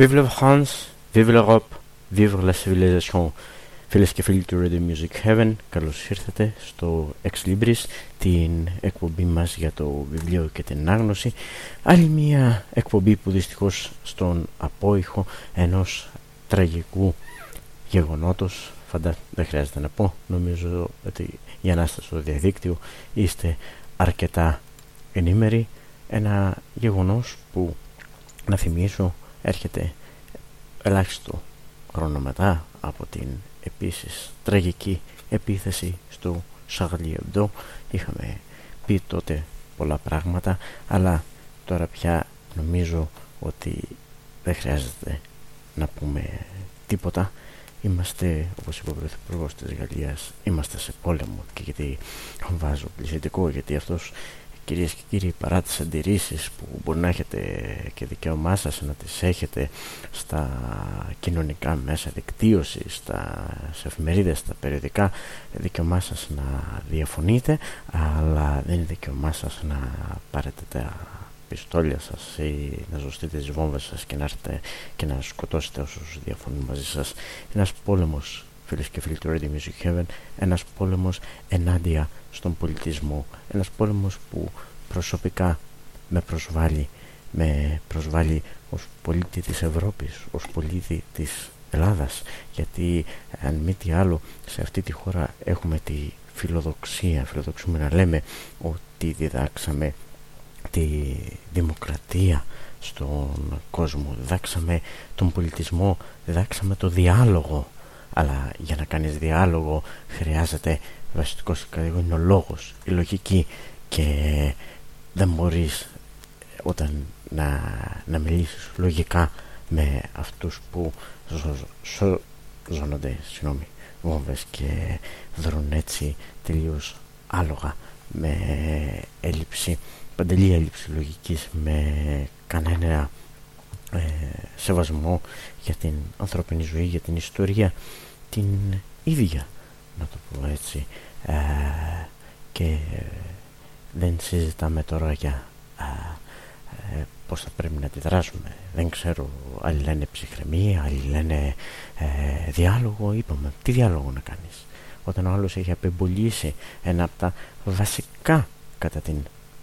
Vive le France, vive l'Europe, vive la civilisation. Φίλε και φίλοι του Radio Music Heaven, καλώς ήρθατε στο Ex Libris, την εκπομπή μας για το βιβλίο και την άγνωση. Άλλη μια εκπομπή που δυστυχώς στον απόϊχο ενός τραγικού γεγονότος, φαντά, δεν χρειάζεται να πω, νομίζω ότι για να είστε στο διαδίκτυο είστε αρκετά ενήμεροι. Ένα γεγονός που, να θυμίσω, έρχεται ελάχιστο χρόνο μετά από την επίσης τραγική επίθεση στο Charlie Hebdo είχαμε πει τότε πολλά πράγματα αλλά τώρα πια νομίζω ότι δεν χρειάζεται να πούμε τίποτα. Είμαστε όπως είπε ο Πρωθυπουργός της Γαλλίας είμαστε σε πόλεμο. Και γιατί βάζω πλησιατικό γιατί αυτός κυρίες και κύριοι παρά τις αντιρρήσεις που μπορεί να έχετε και δικαίωμά σας να τις έχετε στα κοινωνικά μέσα δικτύωση, στα σε εφημερίδες, στα περιοδικά δικαίωμά σας να διαφωνείτε αλλά δεν είναι δικαίωμά σας να πάρετε τα πιστόλια σας ή να ζωστείτε τις βόμβες σας και να έρθετε και να σκοτώσετε όσους διαφωνούν μαζί σας. Ένας πόλεμος φίλες και φίλοι του Radio Music Heaven ένας πόλεμος ενάντια στον πολιτισμό. Ένας πόλεμος που προσωπικά με προσβάλλει με προσβάλλει ως πολίτη της Ευρώπης ως πολίτη της Ελλάδας. Γιατί αν μη τι άλλο σε αυτή τη χώρα έχουμε τη φιλοδοξία φιλοδοξούμε να λέμε ότι διδάξαμε τη δημοκρατία στον κόσμο. Διδάξαμε τον πολιτισμό διδάξαμε το διάλογο. Αλλά για να κάνεις διάλογο χρειάζεται βασικός είναι ο λόγος, η λογική και δεν μπορείς όταν να, να μιλήσεις λογικά με αυτούς που ζω, ζώνονται συγγνώμη, βόμβες και δρούν έτσι τελείως άλογα με έλλειψη παντελή έλλειψη λογικής με κανένα ε, σεβασμό για την ανθρώπινη ζωή, για την ιστορία την ίδια να το πω έτσι ε, και δεν συζητάμε τώρα για ε, πώς θα πρέπει να αντιδράσουμε δεν ξέρω άλλοι λένε ψυχραιμία άλλοι λένε ε, διάλογο είπαμε τι διάλογο να κάνεις; Όταν ο άλλος έχει απεμπολίσει ένα από τα βασικά κατά την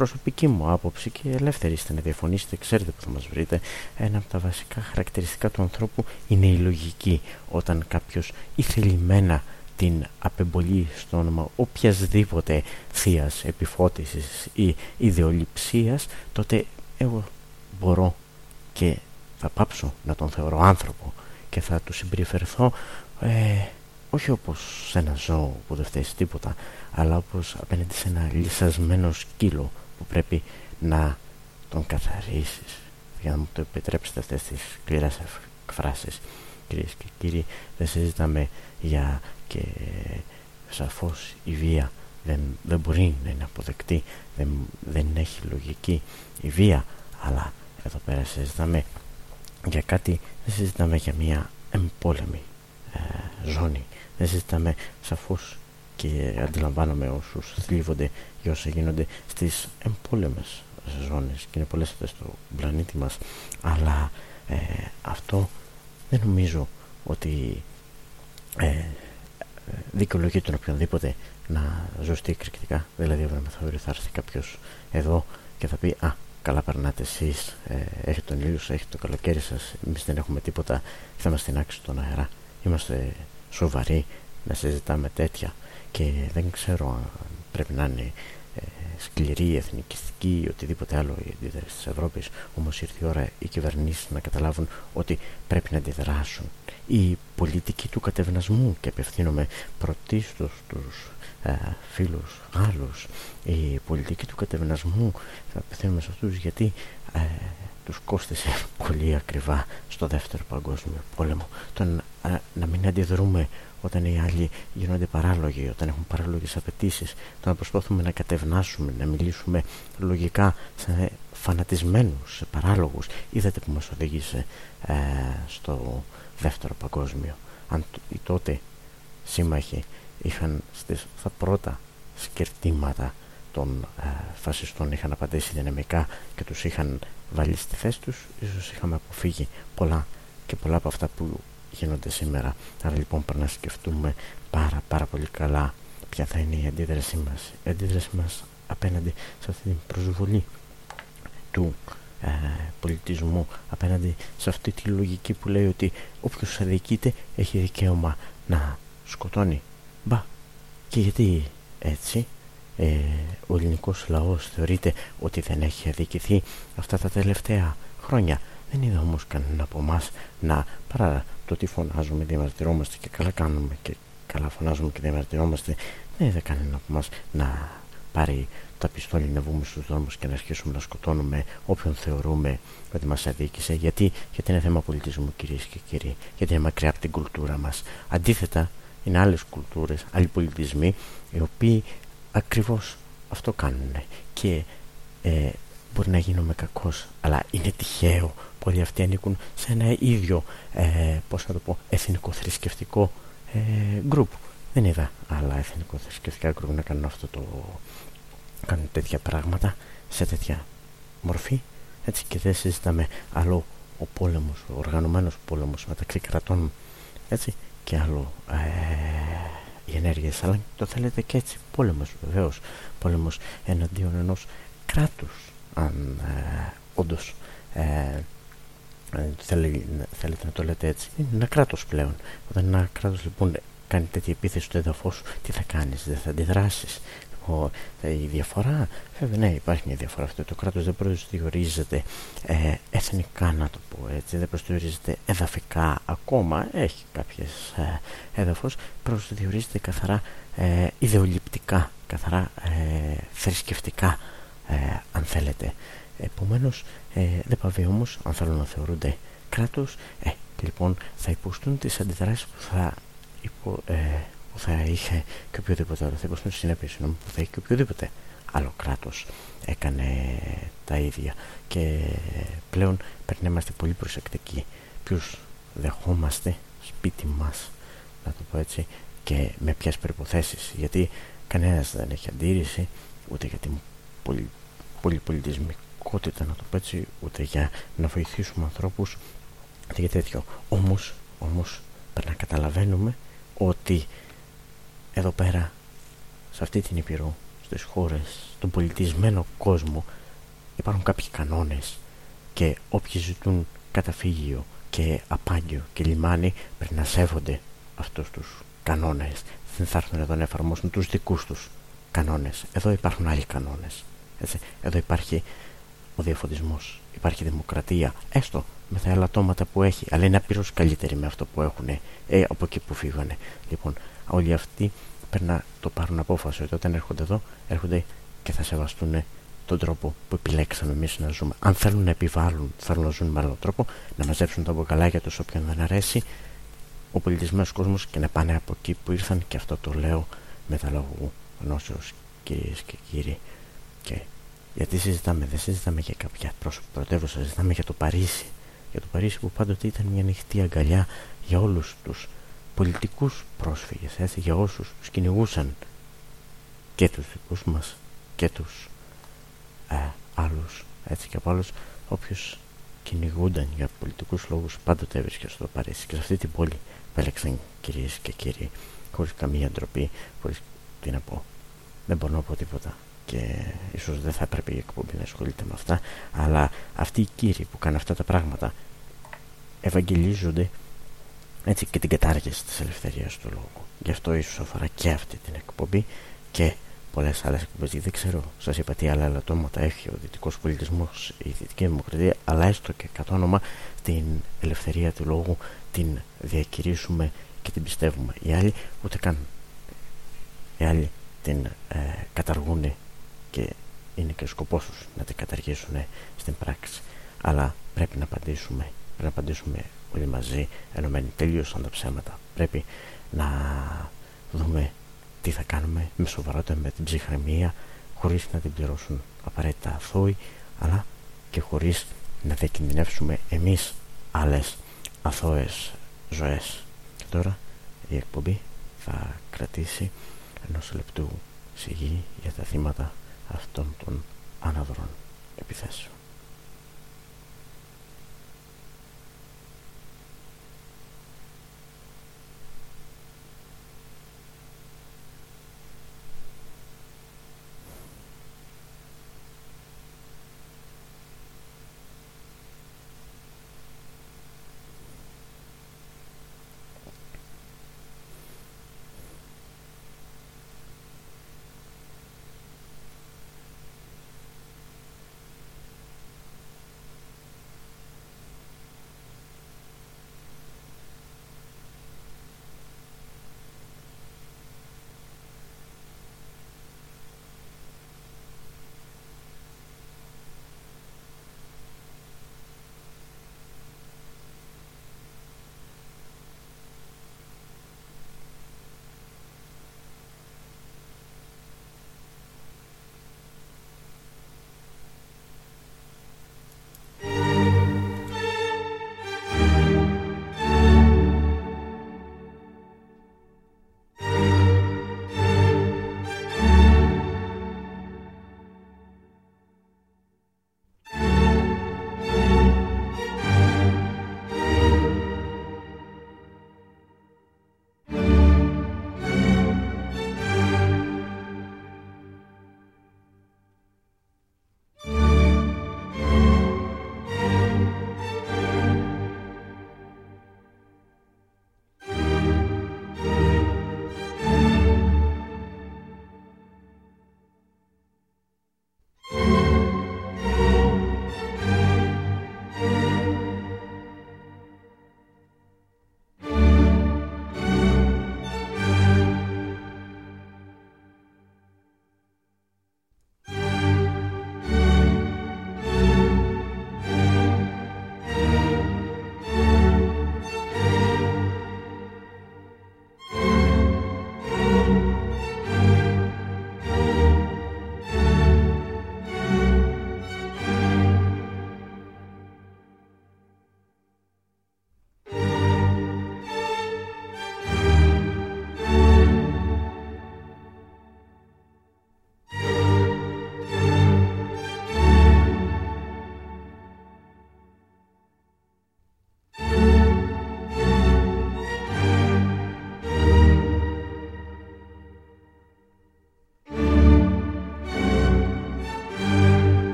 προσωπική μου άποψη και ελεύθερη είστε να διαφωνήσετε, ξέρετε που θα μας βρείτε. Ένα από τα βασικά χαρακτηριστικά του ανθρώπου είναι η λογική. Όταν κάποιος ηθελημένα την απεμπολεί στο όνομα οποιασδήποτε θείας επιφώτισης ή ιδεολειψίας, τότε εγώ μπορώ και θα πάψω να τον θεωρώ άνθρωπο και θα του συμπεριφερθώ ε, όχι όπως σε ένα ζώο που δεν φταίει τίποτα αλλά όπως απέναντι σε ένα λυσασμένο σκύλο που πρέπει να τον καθαρίσεις. Για να μου το επιτρέψετε αυτές τις σκληρές εκφράσεις. Κυρίες και κύριοι δεν συζητάμε για και σαφώς η βία δεν, δεν μπορεί να είναι αποδεκτή δεν, δεν έχει λογική η βία. Αλλά εδώ πέρα συζητάμε για κάτι δεν συζητάμε για μια εμπόλεμη ε, ζώνη. Δεν συζητάμε σαφώς και αντιλαμβάνομαι όσους θλίβονται για όσα γίνονται στις εμπόλεμες ζώνες και είναι πολλές αυτές στο πλανήτη μας. Αλλά ε, αυτό δεν νομίζω ότι ε, δικαιολογεί τον οποιονδήποτε να ζωστεί εκρηκτικά. Δηλαδή αύριο μεθαύριο θα έρθει κάποιος εδώ και θα πει α καλά περνάτε εσείς ε, έχετε τον ήλιο σας, έχετε το καλοκαίρι σας εμείς δεν έχουμε τίποτα θα είμαστε στην άξιο των αέρα. Είμαστε σοβαροί να συζητάμε τέτοια και δεν ξέρω αν πρέπει να είναι ε, σκληρή, εθνικιστική ή οτιδήποτε άλλο η αντίδραση της Ευρώπης όμως ήρθε η ώρα οι κυβερνήσεις να καταλάβουν ότι πρέπει να αντιδράσουν. Η πολιτική του κατευνασμού και απευθύνομαι πρωτίστως στους ε, φίλους Γάλλους η πολιτική του κατευνασμού θα απευθύνομαι σε αυτούς γιατί ε, τους κόστησε πολύ ακριβά στο δεύτερο παγκόσμιο πόλεμο το να, να μην αντιδρούμε όταν οι άλλοι γίνονται παράλογοι, όταν έχουν παράλογες απαιτήσεις, το να προσπαθούμε να κατευνάσουμε, να μιλήσουμε λογικά σε φανατισμένους, σε παράλογους. Είδατε που μας οδήγησε ε, στο δεύτερο παγκόσμιο. Αν οι τότε σύμμαχοι είχαν στις, στα πρώτα σκερτήματα των ε, φασιστών είχαν απαντήσει δυναμικά και τους είχαν βάλει στη θέση τους, ίσως είχαμε αποφύγει πολλά και πολλά από αυτά που γίνονται σήμερα. Άρα λοιπόν πρέπει να σκεφτούμε πάρα πάρα πολύ καλά ποια θα είναι η αντίδρασή μας. Η αντίδρασή μας απέναντι σε αυτή την προσβολή του ε, πολιτισμού απέναντι σε αυτή τη λογική που λέει ότι όποιος αδικείται έχει δικαίωμα να σκοτώνει. Μπα, και γιατί έτσι ε, ο ελληνικός λαός θεωρείται ότι δεν έχει αδικηθεί αυτά τα τελευταία χρόνια. Δεν είδα όμως κανένα από εμάς να παρά το ότι φωνάζουμε, διαμαρτυρόμαστε και καλά κάνουμε και καλά φωνάζουμε και διαμαρτυρόμαστε δεν είδα κανένα από εμά να πάρει τα πιστόλια να βγούμε στους δρόμους και να αρχίσουμε να σκοτώνουμε όποιον θεωρούμε ότι μας αδίκησε. Γιατί, γιατί είναι θέμα πολιτισμού κυρίες και κύριοι γιατί είναι μακριά από την κουλτούρα μας. Αντίθετα είναι άλλες κουλτούρες, άλλοι πολιτισμοί οι οποίοι ακριβώς αυτό κάνουν και ε, μπορεί να γίνουμε κακός αλλά είναι τυχαίο που όλοι αυτοί ανήκουν σε ένα ίδιο ε, πώς να το πω εθνικό θρησκευτικό ε, γκρουπ δεν είδα άλλα εθνικό θρησκευτικά γκρουπ να κάνουν αυτό το κάνουν τέτοια πράγματα σε τέτοια μορφή. Έτσι και δεν συζητάμε άλλο ο πόλεμος, ο οργανωμένος πόλεμος μεταξύ κρατών έτσι και άλλο ε, οι ενέργειες. Αλλά το θέλετε και έτσι πόλεμος βεβαίως πόλεμος εναντίον ενός κράτους αν ε, όντως ε, ε θέλετε να το λέτε έτσι είναι ένα κράτος πλέον. Όταν ένα κράτος λοιπόν κάνει τέτοια επίθεση στο έδαφος σου τι θα κάνεις, δεν θα αντιδράσεις. Ο, η διαφορά, βέβαια ναι υπάρχει μια διαφορά αυτό. Το κράτος δεν προσδιορίζεται ε, εθνικά να το πω έτσι δεν προσδιορίζεται εδαφικά ακόμα. Έχει κάποιες ε, έδαφος προσδιορίζεται καθαρά ε, ιδεολειπτικά καθαρά ε, θρησκευτικά. ε, αν θέλετε. Επομένως ε, δεν παβεί όμως αν θέλουν να θεωρούνται κράτος ε, λοιπόν θα υποστούν τις αντιδράσεις που θα υπο, ε, που θα είχε και οποιοδήποτε άλλο, θα υποστούν συνέπειες που θα είχε και οποιοδήποτε άλλο κράτος έκανε τα ίδια. Και πλέον πρέπει να είμαστε πολύ προσεκτικοί ποιους δεχόμαστε σπίτι μας να το πω έτσι και με ποιες περιποθέσεις γιατί κανένας δεν έχει αντίρρηση ούτε για την πολυ, πολυπολιτισμικότητα να το πω έτσι ούτε για να βοηθήσουμε ανθρώπους για τέτοιο. Όμως, όμως πρέπει να καταλαβαίνουμε ότι εδώ πέρα σε αυτή την Ήπειρο στις χώρες, στον πολιτισμένο κόσμο υπάρχουν κάποιοι κανόνες και όποιοι ζητούν καταφύγιο και απάγιο και λιμάνι πρέπει να σέβονται αυτούς τους κανόνες. Δεν θα έρθουν εδώ να εφαρμόσουν τους δικούς τους κανόνες. Εδώ υπάρχουν άλλοι κανόνες έτσι. εδώ υπάρχει ο διαφωτισμός υπάρχει δημοκρατία έστω με τα ελαττώματα που έχει αλλά είναι απειρός καλύτερη με αυτό που έχουν ε, από εκεί που φύγανε λοιπόν όλοι αυτοί πρέπει να το πάρουν απόφαση ότι όταν έρχονται εδώ έρχονται και θα σεβαστούν τον τρόπο που επιλέξαμε εμείς να ζούμε. Αν θέλουν να επιβάλλουν, θέλουν να ζουν με άλλο τρόπο, να μαζέψουν τα μπουκαλάκια τους όποιον δεν αρέσει, ο πολιτισμένο κόσμος και να πάνε από εκεί που ήρθαν. Και αυτό το λέω με τα λόγου γνώσεως, κυρίες και κύριοι. Και γιατί συζητάμε, δεν συζητάμε για κάποια πρωτεύουσα, συζητάμε για το Παρίσι. Για το Παρίσι που πάντοτε ήταν μια ανοιχτή αγκαλιά για όλους τους πολιτικούς πρόσφυγες, έτσι, για όσους τους κυνηγούσαν και τους δικούς μας και τους ε, άλλους, έτσι και από άλλους, όποιος κυνηγούνταν για πολιτικούς λόγους πάντοτε έβρισκε στο Παρίσι και σε αυτή την πόλη επέλεξαν κυρίες και κύριοι χωρίς καμία ντροπή, χωρίς τι να πω, δεν μπορώ να πω τίποτα και ίσως δεν θα έπρεπε η εκπομπή να ασχολείται με αυτά αλλά αυτοί οι κύριοι που κάνουν αυτά τα πράγματα ευαγγελίζονται έτσι και την κατάργηση της ελευθερίας του λόγου. Γι' αυτό ίσως αφορά και αυτή την εκπομπή και πολλές άλλες εκπομπές. Δεν ξέρω, σας είπα τι άλλα ελαττώματα έχει ο δυτικός πολιτισμός, η δυτική δημοκρατία, αλλά έστω και κατ' όνομα την ελευθερία του λόγου την διακηρύσουμε και την πιστεύουμε. Οι άλλοι ούτε καν. Οι άλλοι την ε, καταργούν και είναι και ο σκοπός τους να την καταργήσουν στην πράξη. Αλλά πρέπει να απαντήσουμε, πρέπει να απαντήσουμε όλοι μαζί ενωμένοι τελείωσαν τα ψέματα πρέπει να δούμε τι θα κάνουμε με σοβαρότητα με την ψυχραιμία χωρίς να την πληρώσουν απαραίτητα αθώοι αλλά και χωρίς να διακινδυνεύσουμε εμείς άλλες αθώες ζωές και τώρα η εκπομπή θα κρατήσει ενός λεπτού σιγή για τα θύματα αυτών των άναδρων επιθέσεων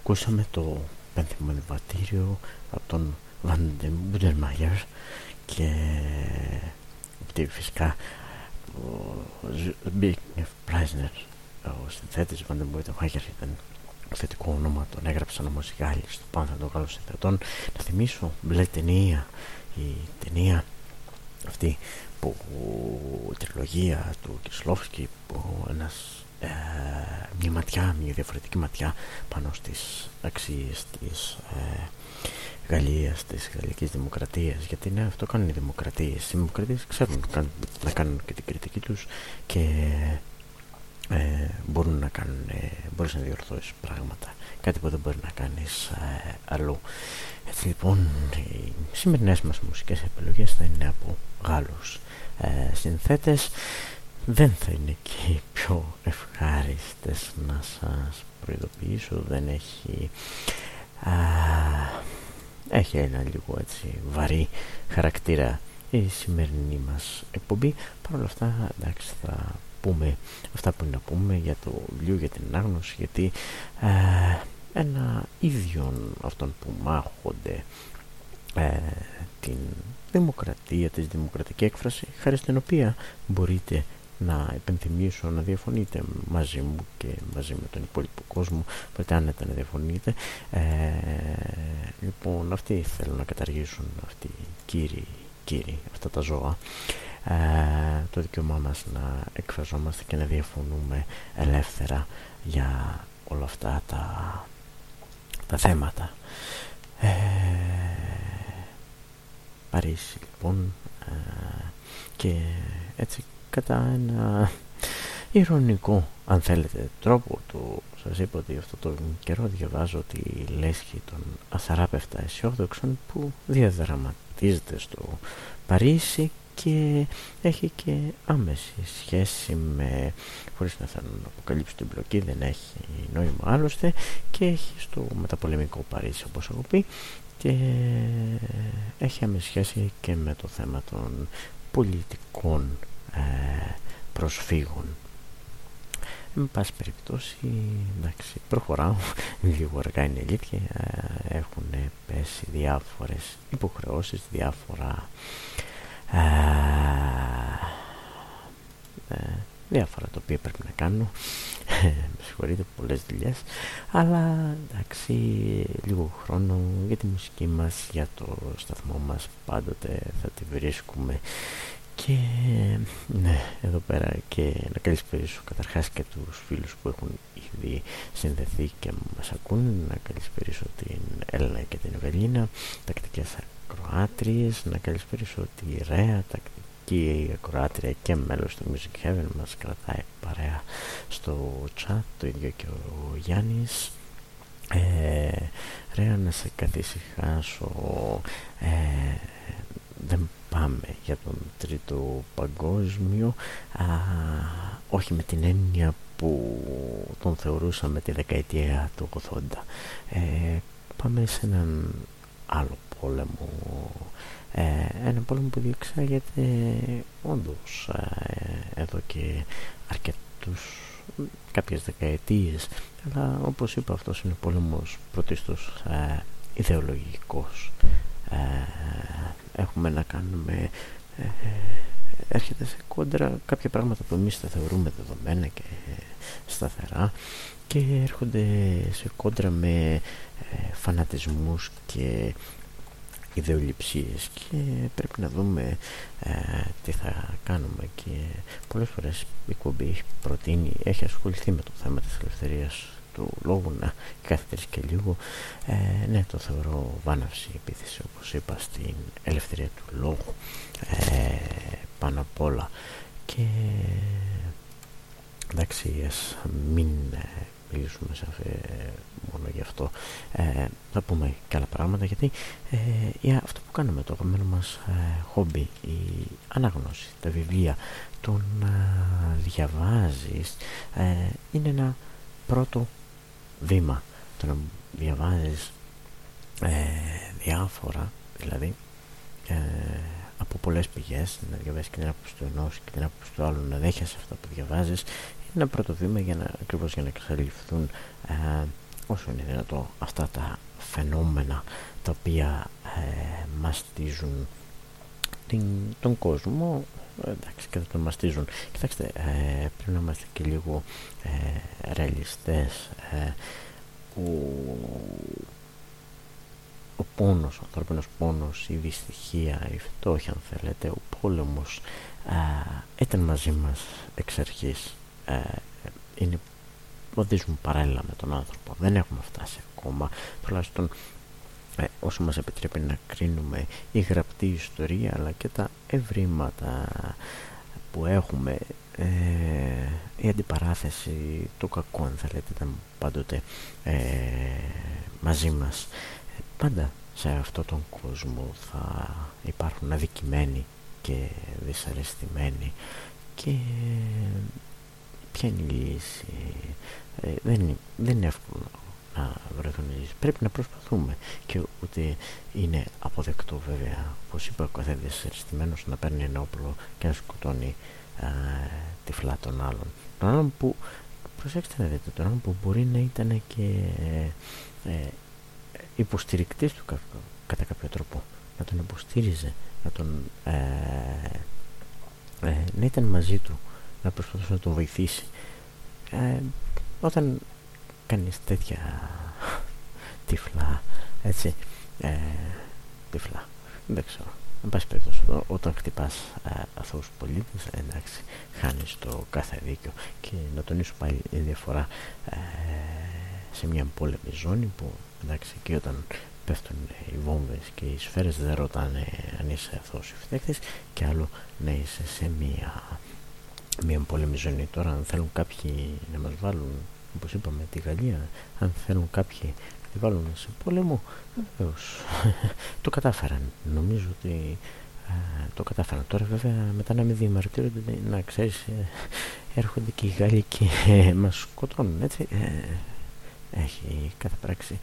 ακούσαμε το πένθυμο διβατήριο από τον Βαντεν Μπούντερμαγερ και φυσικά ο Zbigniew Πράισνερ ο συνθέτης Βαντεν Μπούντερμαγερ ήταν θετικό όνομα τον έγραψαν όμως οι Γάλλοι στο πάνω των Γάλλων συνθετών. Να θυμίσω μπλε ταινία η ταινία αυτή που η τριλογία του Κισλόφσκι που ένας ε, μια ματιά, μια διαφορετική ματιά πάνω στις αξίες της ε, Γαλλίας, της Γαλλικής Δημοκρατίας. Γιατί ναι, αυτό κάνουν οι δημοκρατίες. Οι δημοκρατίες ξέρουν να κάνουν και την κριτική τους και ε, μπορούν να κάνουν, ε, μπορείς να διορθώσεις πράγματα. Κάτι που δεν μπορεί να κάνεις ε, αλλού. Έτσι λοιπόν οι σημερινές μας μουσικές επιλογές θα είναι από Γάλλους ε, συνθέτες δεν θα είναι και οι πιο ευχάριστες να σας προειδοποιήσω. Δεν έχει α, έχει ένα λίγο έτσι βαρύ χαρακτήρα η σημερινή μας εκπομπή. Παρ' όλα αυτά εντάξει θα πούμε αυτά που είναι να πούμε για το βιβλίο για την ανάγνωση γιατί ε, ένα ίδιο αυτών που μάχονται ε, την δημοκρατία, της δημοκρατική έκφραση χάρη στην οποία μπορείτε να επενθυμίσω να διαφωνείτε μαζί μου και μαζί με τον υπόλοιπο κόσμο οπότε άνετα να διαφωνείτε. Ε, λοιπόν αυτοί θέλουν να καταργήσουν αυτοί οι κύριοι, κύριοι αυτά τα ζώα. Ε, το δικαίωμά μας να εκφραζόμαστε και να διαφωνούμε ελεύθερα για όλα αυτά τα, τα θέματα. Ε, Παρίσι λοιπόν ε, και έτσι κατά ένα ηρωνικό αν θέλετε τρόπο. Του σας είπα ότι αυτό το καιρό διαβάζω τη λέσχη των αθαράπευτα αισιόδοξων που διαδραματίζεται στο Παρίσι και έχει και άμεση σχέση με, χωρίς να θα αποκαλύψω την μπλοκή, δεν έχει νόημα άλλωστε και έχει στο μεταπολεμικό Παρίσι όπως έχω πει και έχει άμεση σχέση και με το θέμα των πολιτικών ε, προσφύγων. Εν πάση περιπτώσει, εντάξει, προχωράω, λίγο αργά είναι αλήθεια, ε, έχουν πέσει διάφορες υποχρεώσεις, διάφορα ε, διάφορα τα οποία πρέπει να κάνω. Με συγχωρείτε πολλές δουλειές. Αλλά εντάξει λίγο χρόνο για τη μουσική μας για το σταθμό μας πάντοτε θα τη βρίσκουμε και ναι, εδώ πέρα και να καλησπέρισω καταρχάς και τους φίλους που έχουν ήδη συνδεθεί και μας ακούν. Να καλησπέρισω την Έλληνα και την Ευελίνα τακτικές ακροάτριες. Να καλησπέρισω τη Ρέα τακτική ακροάτρια και μέλος του Music Heaven. Μας κρατάει παρέα στο chat το ίδιο και ο Γιάννης. Ε, Ρέα να σε καθησυχάσω. Ε, δεν πάμε για τον τρίτο παγκόσμιο. Α, όχι με την έννοια που τον θεωρούσαμε τη δεκαετία του 80 ε, πάμε σε έναν άλλο πόλεμο. Ε, ένα πόλεμο που διεξάγεται όντως ε, εδώ και αρκετούς κάποιες δεκαετίες. Αλλά όπως είπα αυτός είναι πόλεμος πρωτίστως ε, ιδεολογικός. ε, έχουμε να κάνουμε ε, έρχεται σε κόντρα κάποια πράγματα που εμείς τα θεωρούμε δεδομένα και σταθερά και έρχονται σε κόντρα με ε, φανατισμούς και ιδεολειψίες και πρέπει να δούμε ε, τι θα κάνουμε και πολλές φορές η κομπή έχει προτείνει, έχει ασχοληθεί με το θέμα της ελευθερίας του λόγου να καθίτερεις και λίγο. Ε, ναι το θεωρώ βάναυση επίθεση όπως είπα στην ελευθερία του λόγου. Ε, πάνω απ' όλα. Και εντάξει ας μην ε, μιλήσουμε σε μόνο γι' αυτό. Ε, θα πούμε και άλλα πράγματα γιατί ε, για αυτό που κάνουμε το αγαπημένο μας ε, χόμπι η ανάγνωση, τα βιβλία το να διαβάζεις είναι ένα πρώτο βήμα. Το να διαβάζεις διάφορα δηλαδή από πολλές πηγές να διαβάσεις και την άποψη του ενός και την άποψη του άλλου να δέχεσαι αυτά που διαβάζεις είναι ένα πρώτο βήμα για να, ακριβώς για να εξαλειφθούν όσο είναι δυνατό αυτά τα φαινόμενα τα οποία ε, μαστίζουν την, τον κόσμο εντάξει και θα τον μαστίζουν κοιτάξτε ε, πρέπει να είμαστε και λίγο ε, ρεαλιστές ε, ο πόνος, ο ανθρώπινος πόνος, η δυστυχία, η φτώχεια αν θέλετε, ο πόλεμος ήταν μαζί μας εξ αρχής. Ε, είναι, οδίζουν παράλληλα με τον άνθρωπο. Δεν έχουμε φτάσει ακόμα, τουλάχιστον ε, όσο μας επιτρέπει να κρίνουμε η γραπτή ιστορία αλλά και τα ευρήματα που έχουμε ε, η αντιπαράθεση το κακό αν θέλετε ήταν πάντοτε ε, μαζί μας. Πάντα σε αυτόν τον κόσμο θα υπάρχουν αδικημένοι και δυσαρεστημένοι. Και ποια είναι η λύση; Ε, δεν, είναι, δεν είναι εύκολο να βρεθούν λύσεις πρέπει να προσπαθούμε. Και ούτε είναι αποδεκτό βέβαια όπως είπα ο καθένας δυσαρεστημένος να παίρνει ένα όπλο και να σκοτώνει ε, τυφλά των άλλων τον άλλον που προσέξτε να δείτε τον άλλον που μπορεί να ήταν και ε, υποστηρικτής του κατά κάποιο τρόπο. Να τον υποστήριζε να τον ε, ε, να ήταν μαζί του να προσπαθούσε να τον βοηθήσει. Ε, όταν κάνεις τέτοια τυφλά έτσι. Ε, τυφλά. Δεν ξέρω. Εν πάση περιπτώσει, όταν χτυπάς ε, αθώους πολίτες, εντάξει, χάνεις το κάθε δίκιο. Και να τονίσω πάλι η διαφορά ε, σε μια πόλεμη ζώνη που εντάξει και όταν πέφτουν οι βόμβες και οι σφαίρες δεν ρωτάνε αν είσαι αθώος ή φταίχτης. Και άλλο να είσαι σε μια, μια πόλεμη ζώνη. Τώρα αν θέλουν κάποιοι να μας βάλουν όπως είπαμε τη Γαλλία. Αν θέλουν κάποιοι να τη βάλουν σε πόλεμο βεβαίως. Το κατάφεραν. Νομίζω ότι το κατάφεραν. Τώρα βέβαια μετά να με διαμαρτύρονται να ξέρεις ε, έρχονται και οι Γάλλοι και ε, μας σκοτώνουν έτσι. Ε, έχει κάθε πράξη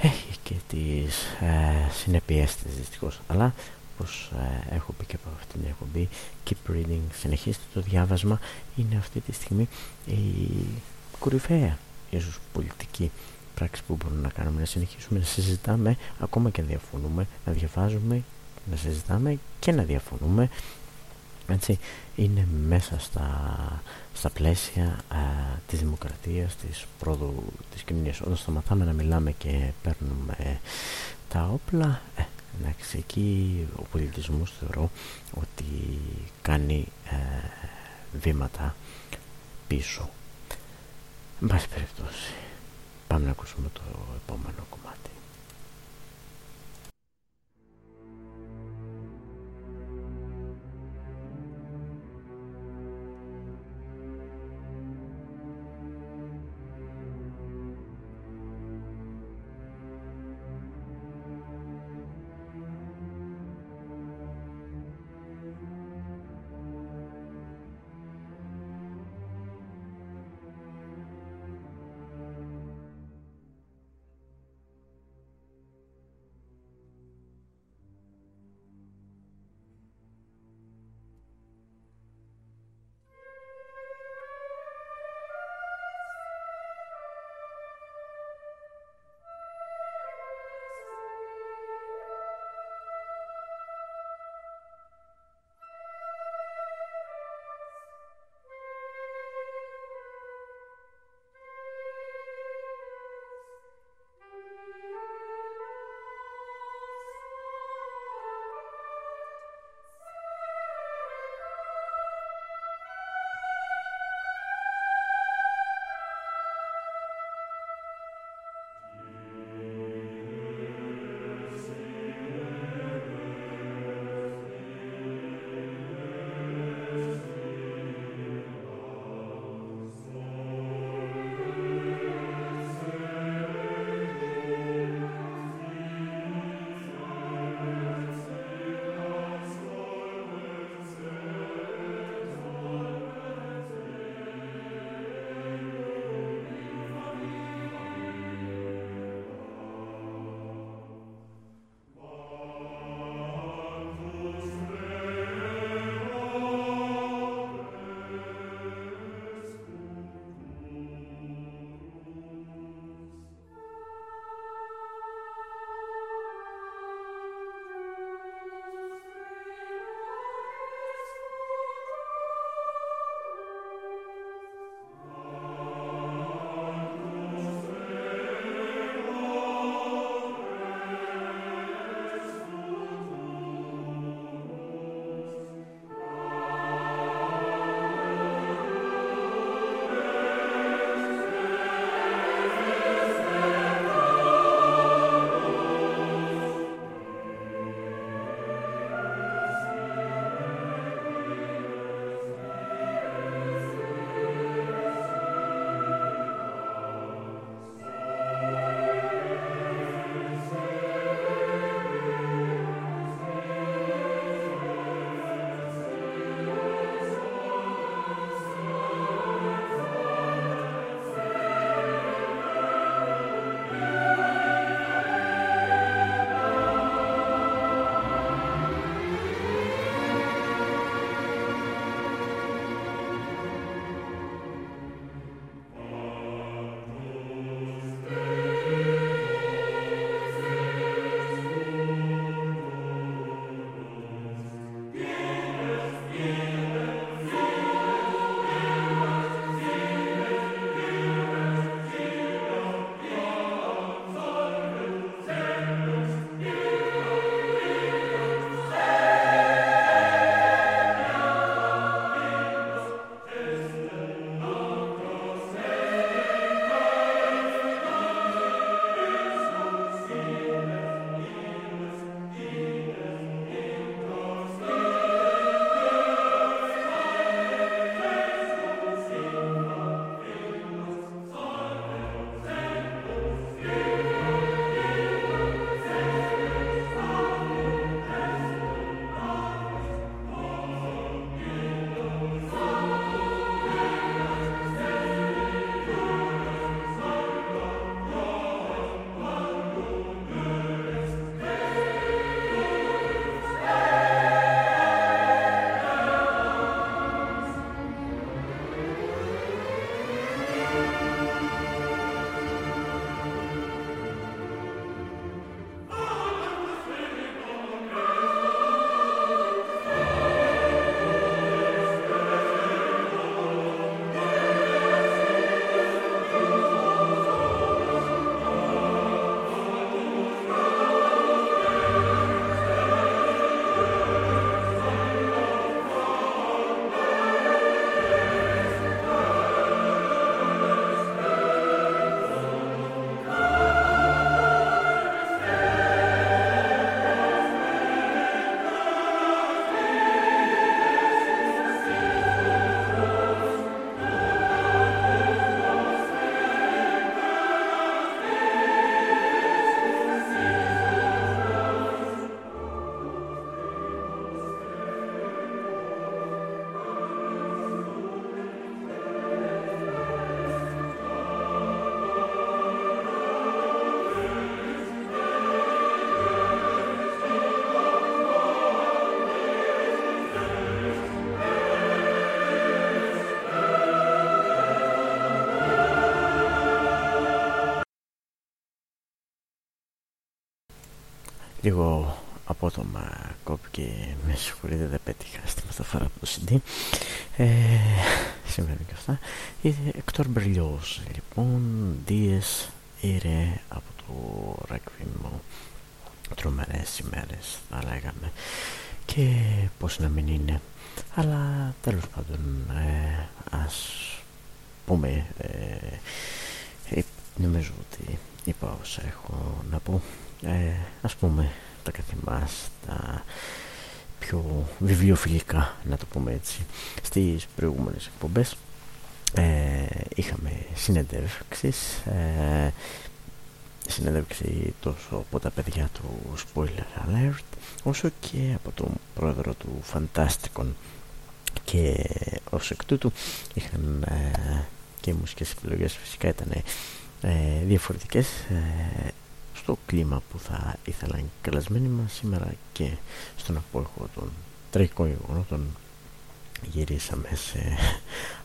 έχει και τις ε, συνεπειές της δυστυχώς. Αλλά όπως ε, έχω πει και από αυτήν την εκπομπή keep reading, συνεχίστε το διάβασμα. Είναι αυτή τη στιγμή η κορυφαία ίσως πολιτική πράξη που μπορούμε να κάνουμε να συνεχίσουμε να συζητάμε ακόμα και διαφωνούμε να διαβάζουμε να συζητάμε και να διαφωνούμε έτσι, είναι μέσα στα, στα πλαίσια α, της δημοκρατίας, της πρόοδου της κοινωνίας. Όταν σταματάμε να μιλάμε και παίρνουμε τα όπλα, ε, εντάξει, εκεί ο πολιτισμός θεωρώ ότι κάνει ε, βήματα πίσω. Εν πάση περιπτώσει, πάμε να ακούσουμε το επόμενο κομμάτι. Λίγο απότομα κόπηκε με συγχωρείτε δεν πέτυχα στη μεταφορά από το CD ε, συμβαίνει και αυτά. Εκτόρ Μπερλιός λοιπόν Δίες Ήρε από το Ρεκβίμο τρομερές ημέρες θα λέγαμε. Και πως να μην είναι. Αλλά τέλος πάντων ε, ας πούμε ε, ε, νομίζω ότι είπα όσα έχω να πω ε, ας πούμε τα καθημάς τα πιο βιβλιοφιλικά να το πούμε έτσι. Στις προηγούμενες εκπομπές ε, είχαμε συνεντεύξεις ε, συνέντευξη τόσο από τα παιδιά του Spoiler Alert όσο και από τον πρόεδρο του Fantasticon. Και ως εκ τούτου είχαν ε, και οι μουσικές επιλογές φυσικά ήταν ε, διαφορετικές ε, στο κλίμα που θα ήθελαν καλεσμένοι μας σήμερα και στον απόϊχο των τραγικών γεγονότων γυρίσαμε σε,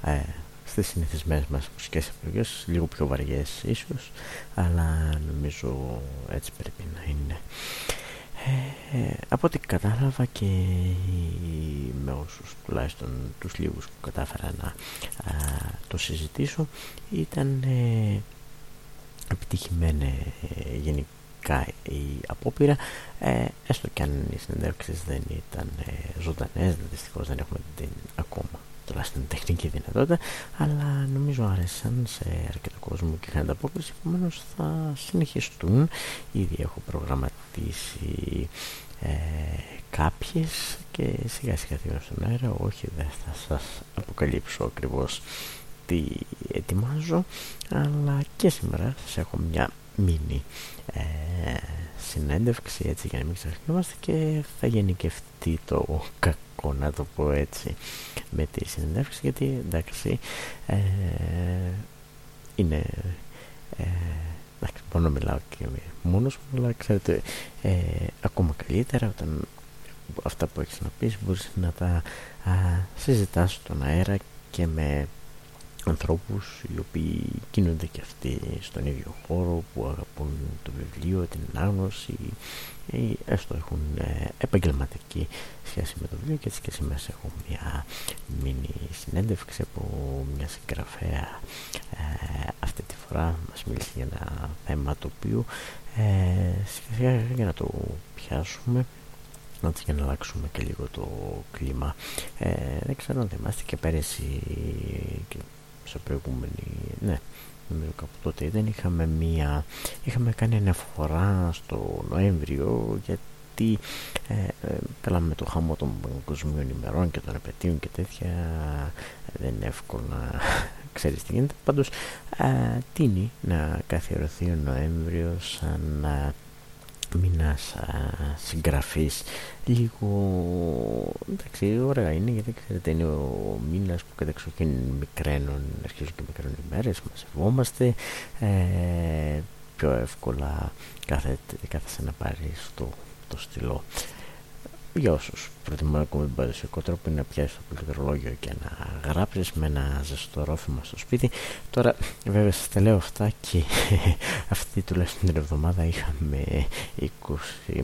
ε, στις συνηθισμένες μας μουσικές επιλογές λίγο πιο βαριές ίσως αλλά νομίζω έτσι πρέπει να είναι. Ε, από ό,τι κατάλαβα και με όσους τουλάχιστον τους λίγους που κατάφερα να το συζητήσω ήταν ε, επιτυχημένη ε, γενικά η απόπειρα. Ε, έστω και αν οι συνεντεύξεις δεν ήταν ε, ζωντανές δυστυχώς δεν έχουμε την ακόμα τουλάχιστον τεχνική δυνατότητα αλλά νομίζω άρεσαν σε αρκετό κόσμο και είχαν ανταπόκριση. Επομένως θα συνεχιστούν. Ήδη έχω προγραμματίσει ε, κάποιες και σιγά σιγά θα στον αέρα. Όχι δεν θα σας αποκαλύψω ακριβώς τι ετοιμάζω αλλά και σήμερα σας έχω μια μίνι ε, συνέντευξη έτσι για να μην ξεχνιόμαστε και θα γενικευτεί το κακό να το πω έτσι με τη συνέντευξη γιατί εντάξει ε, είναι ε, εντάξει μπορώ να μιλάω και μόνος μου αλλά ξέρετε ε, ακόμα καλύτερα όταν αυτά που έχεις να πεις μπορείς να τα α, συζητάς στον αέρα και με ανθρώπους οι οποίοι κινούνται και αυτοί στον ίδιο χώρο που αγαπούν το βιβλίο, την ανάγνωση ή έστω έχουν ε, επαγγελματική σχέση με το βιβλίο και έτσι και σήμερα έχω μια μίνι συνέντευξη από μια συγγραφέα ε, αυτή τη φορά μας μίλησε για ένα θέμα το οποίο ε, για να το πιάσουμε έτσι για να αλλάξουμε και λίγο το κλίμα ε, δεν ξέρω αν θυμάστε και πέρυσι και σε προηγούμενη ναι νομίζω κάπου τότε. Δεν είχαμε μία είχαμε κάνει αναφορά στο Νοέμβριο γιατί ε, ε, καλά με το χαμό των παγκοσμίων ημερών και των επαιτίων και τέτοια. Ε, δεν είναι εύκολο να ξέρεις τι γίνεται. Πάντως ε, τίνει να καθιερωθεί ο Νοέμβριος σαν ε, μήνας συγγραφής λίγο εντάξει ωραία είναι γιατί ξέρετε είναι ο μήνας που κατεξοχήν μικραίνουν αρχίζουν και μικραίνουν οι μέρες μαζευόμαστε. Ε, πιο εύκολα κάθεται, κάθεσαι να πάρεις το, το στυλό για όσους προτιμούν ακόμα τον παραδοσιακό τρόπο είναι να πιάσεις το πληκτρολόγιο και να γράψεις με ένα ζεστό ρόφημα στο σπίτι. Τώρα, βέβαια, σας τα λέω αυτά και αυτή τουλάχιστον την εβδομάδα είχαμε 20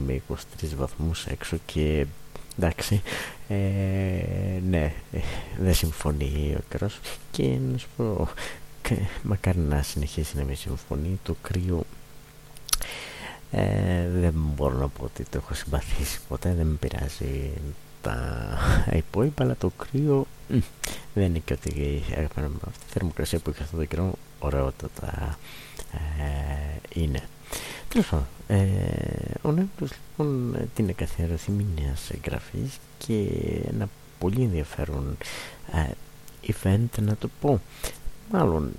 με 23 βαθμούς έξω και εντάξει, ε, ναι, δεν συμφωνεί ο καιρός και να σου πω, μακάρι να συνεχίσει να μην συμφωνεί το κρύο ε, δεν μπορώ να πω ότι το έχω συμπαθήσει ποτέ, δεν με πειράζει τα υπόλοιπα, αλλά το κρύο δεν είναι και ότι αυτή η θερμοκρασία που έχει αυτό το καιρό ωραιότατα ε, είναι. Τέλος πάντων, ε, ο Νέμπρος λοιπόν την εκαθιερωθεί μηνιάς εγγραφής και ένα πολύ ενδιαφέρον ε, event να το πω μάλλον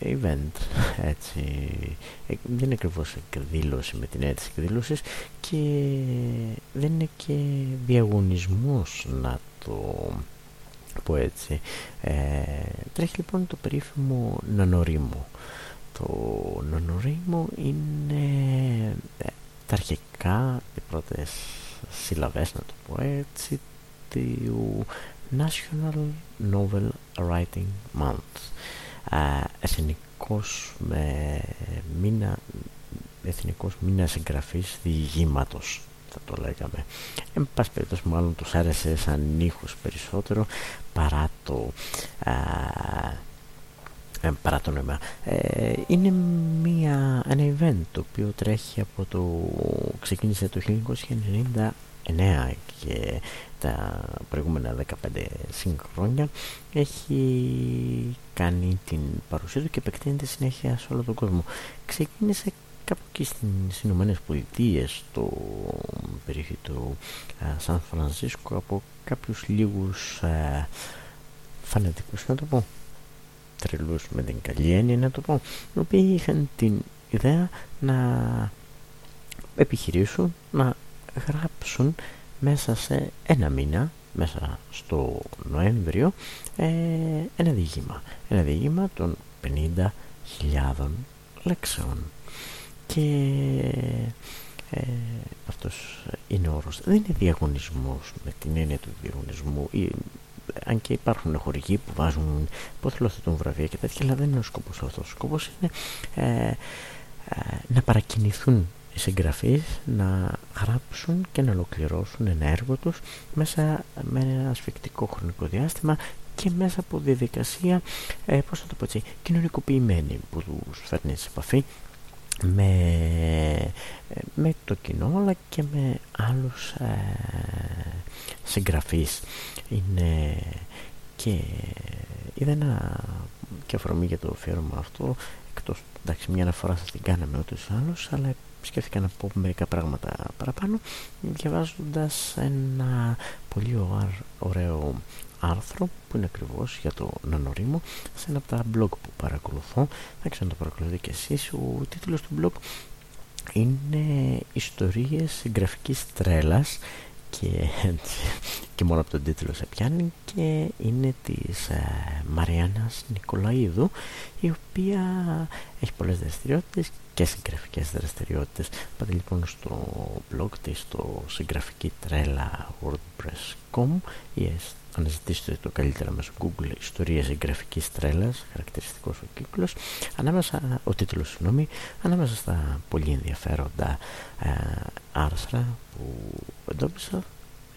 event έτσι ε, δεν είναι ακριβώς εκδήλωση με την έτσι εκδήλωσης και δεν είναι και διαγωνισμός να το πω έτσι. Ε, τρέχει λοιπόν το περίφημο νανορίμο το νανορίμο είναι ε, τα αρχικά οι πρώτες συλλαβές να το πω έτσι του National Novel Writing Month εθνικός με μήνα εθνικός μήνας εγγραφής διηγήματος θα το λέγαμε. Εν πάση περιπτώσει μάλλον τους άρεσε σαν ήχος περισσότερο παρά το ε, παρά το νόημα. Ε, είναι μια, ένα event το οποίο τρέχει από το ξεκίνησε το 1999 και τα προηγούμενα 15 χρόνια έχει κάνει την παρουσία του και επεκτείνεται συνέχεια σε όλο τον κόσμο. Ξεκίνησε κάπου εκεί στις Ηνωμένες Πολιτείες στο περιοχή του Σαν Φρανσίσκο από κάποιους λίγους α, φανατικούς να το πω τρελούς με την καλή έννοια να το πω οι οποίοι είχαν την ιδέα να επιχειρήσουν να γράψουν μέσα σε ένα μήνα μέσα στο Νοέμβριο ε, ένα διήγημα ένα διήγημα των 50.000 λέξεων. Και ε, αυτός είναι ο όρος. Δεν είναι διαγωνισμός με την έννοια του διαγωνισμού. Ή, αν και υπάρχουν χορηγοί που βάζουν ποθλώθετον βραβεία και τέτοια αλλά δεν είναι ο σκοπός αυτός. Ο σκοπός είναι ε, ε, να παρακινηθούν οι συγγραφείς να γράψουν και να ολοκληρώσουν ένα έργο τους μέσα με ένα ασφικτικό χρονικό διάστημα και μέσα από διαδικασία, ε, πώς θα το πω έτσι, κοινωνικοποιημένη που τους φέρνει σε επαφή με, ε, με το κοινό αλλά και με άλλους ε, συγγραφείς. Είναι και είδα ένα και αφορμή για το αφιέρωμα αυτό εκτός εντάξει μια αναφορά σας την κάναμε ούτως ή άλλως αλλά σκέφτηκα να πω μερικά πράγματα παραπάνω διαβάζοντας ένα πολύ ωραίο άρθρο που είναι ακριβώς για το νανορίμο σε ένα από τα blog που παρακολουθώ. Θα ξέρω να το παρακολουθείτε και εσείς ο τίτλος του blog είναι ιστορίες γραφικής τρέλας και, και μόνο από τον τίτλο σε πιάνει και είναι της ε, Μαριάννας Νικολαίδου η οποία έχει πολλές δραστηριότητες και συγγραφικές δραστηριότητες. Πάτε λοιπόν στο blog της στο συγγραφική τρέλα wordpress.com ή αναζητήστε το καλύτερα μέσω Google ιστορίες εγγραφικής τρέλας χαρακτηριστικός ο κύκλος. Ανάμεσα, ο τίτλος συγγνώμη ανάμεσα στα πολύ ενδιαφέροντα ε, άρθρα που εντόπισα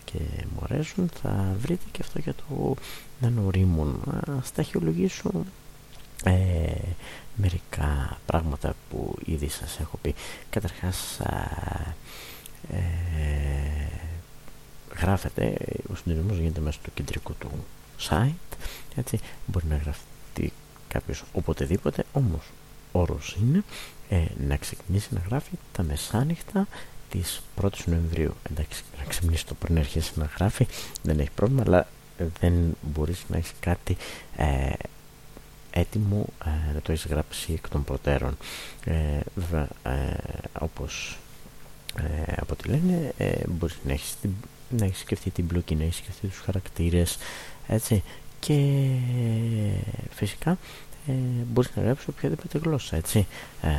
και μου αρέσουν θα βρείτε και αυτό για το νανορίμων να σταχυολογήσω ε, μερικά πράγματα που ήδη σας έχω πει. Καταρχάς ε, γράφεται, ο συντονισμός γίνεται μέσα στο κεντρικό του site έτσι, μπορεί να γραφτεί κάποιος οποτεδήποτε όμως όρος είναι ε, να ξεκινήσει να γράφει τα μεσάνυχτα της 1ης Νοεμβρίου. Εντάξει να ξυπνήσει το πριν αρχίσει να γράφει δεν έχει πρόβλημα αλλά δεν μπορείς να έχεις κάτι ε, έτοιμο ε, να το έχεις γράψει εκ των προτέρων. Ε, βέβαια ε, όπως ε, από ό,τι λένε ε, μπορείς να έχεις την να έχεις σκεφτεί την μπλοκή, να έχεις σκεφτεί τους χαρακτήρες έτσι. Και φυσικά ε, μπορείς να γράψεις οποιαδήποτε γλώσσα έτσι. Ε,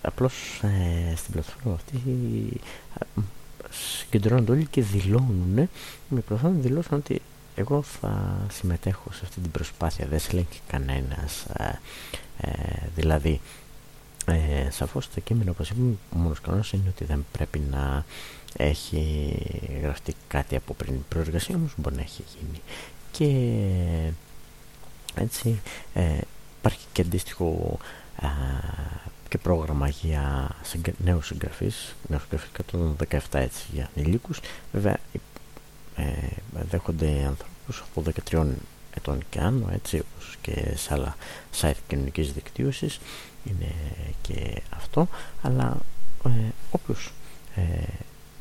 απλώς ε, στην πλατφόρμα αυτή ε, συγκεντρώνονται όλοι και δηλώνουν με προθόν να δηλώσουν ότι εγώ θα συμμετέχω σε αυτή την προσπάθεια. Δεν σε λέει κανένας ε, ε, δηλαδή ε, σαφώς το κείμενο όπως είπαμε ο μόνος κανόνας είναι ότι δεν πρέπει να έχει γραφτεί κάτι από πριν προεργασία όμως μπορεί να έχει γίνει. Και έτσι ε, υπάρχει και αντίστοιχο και πρόγραμμα για συγκ, νέους συγγραφείς. Νέους συγγραφείς 117 έτσι για ενηλίκους. Βέβαια ε, δέχονται ανθρώπους από 13 ετών και άνω έτσι όπως και σε άλλα site κοινωνικής δικτύωσης. Είναι και αυτό. Αλλά ε, όποιος ε,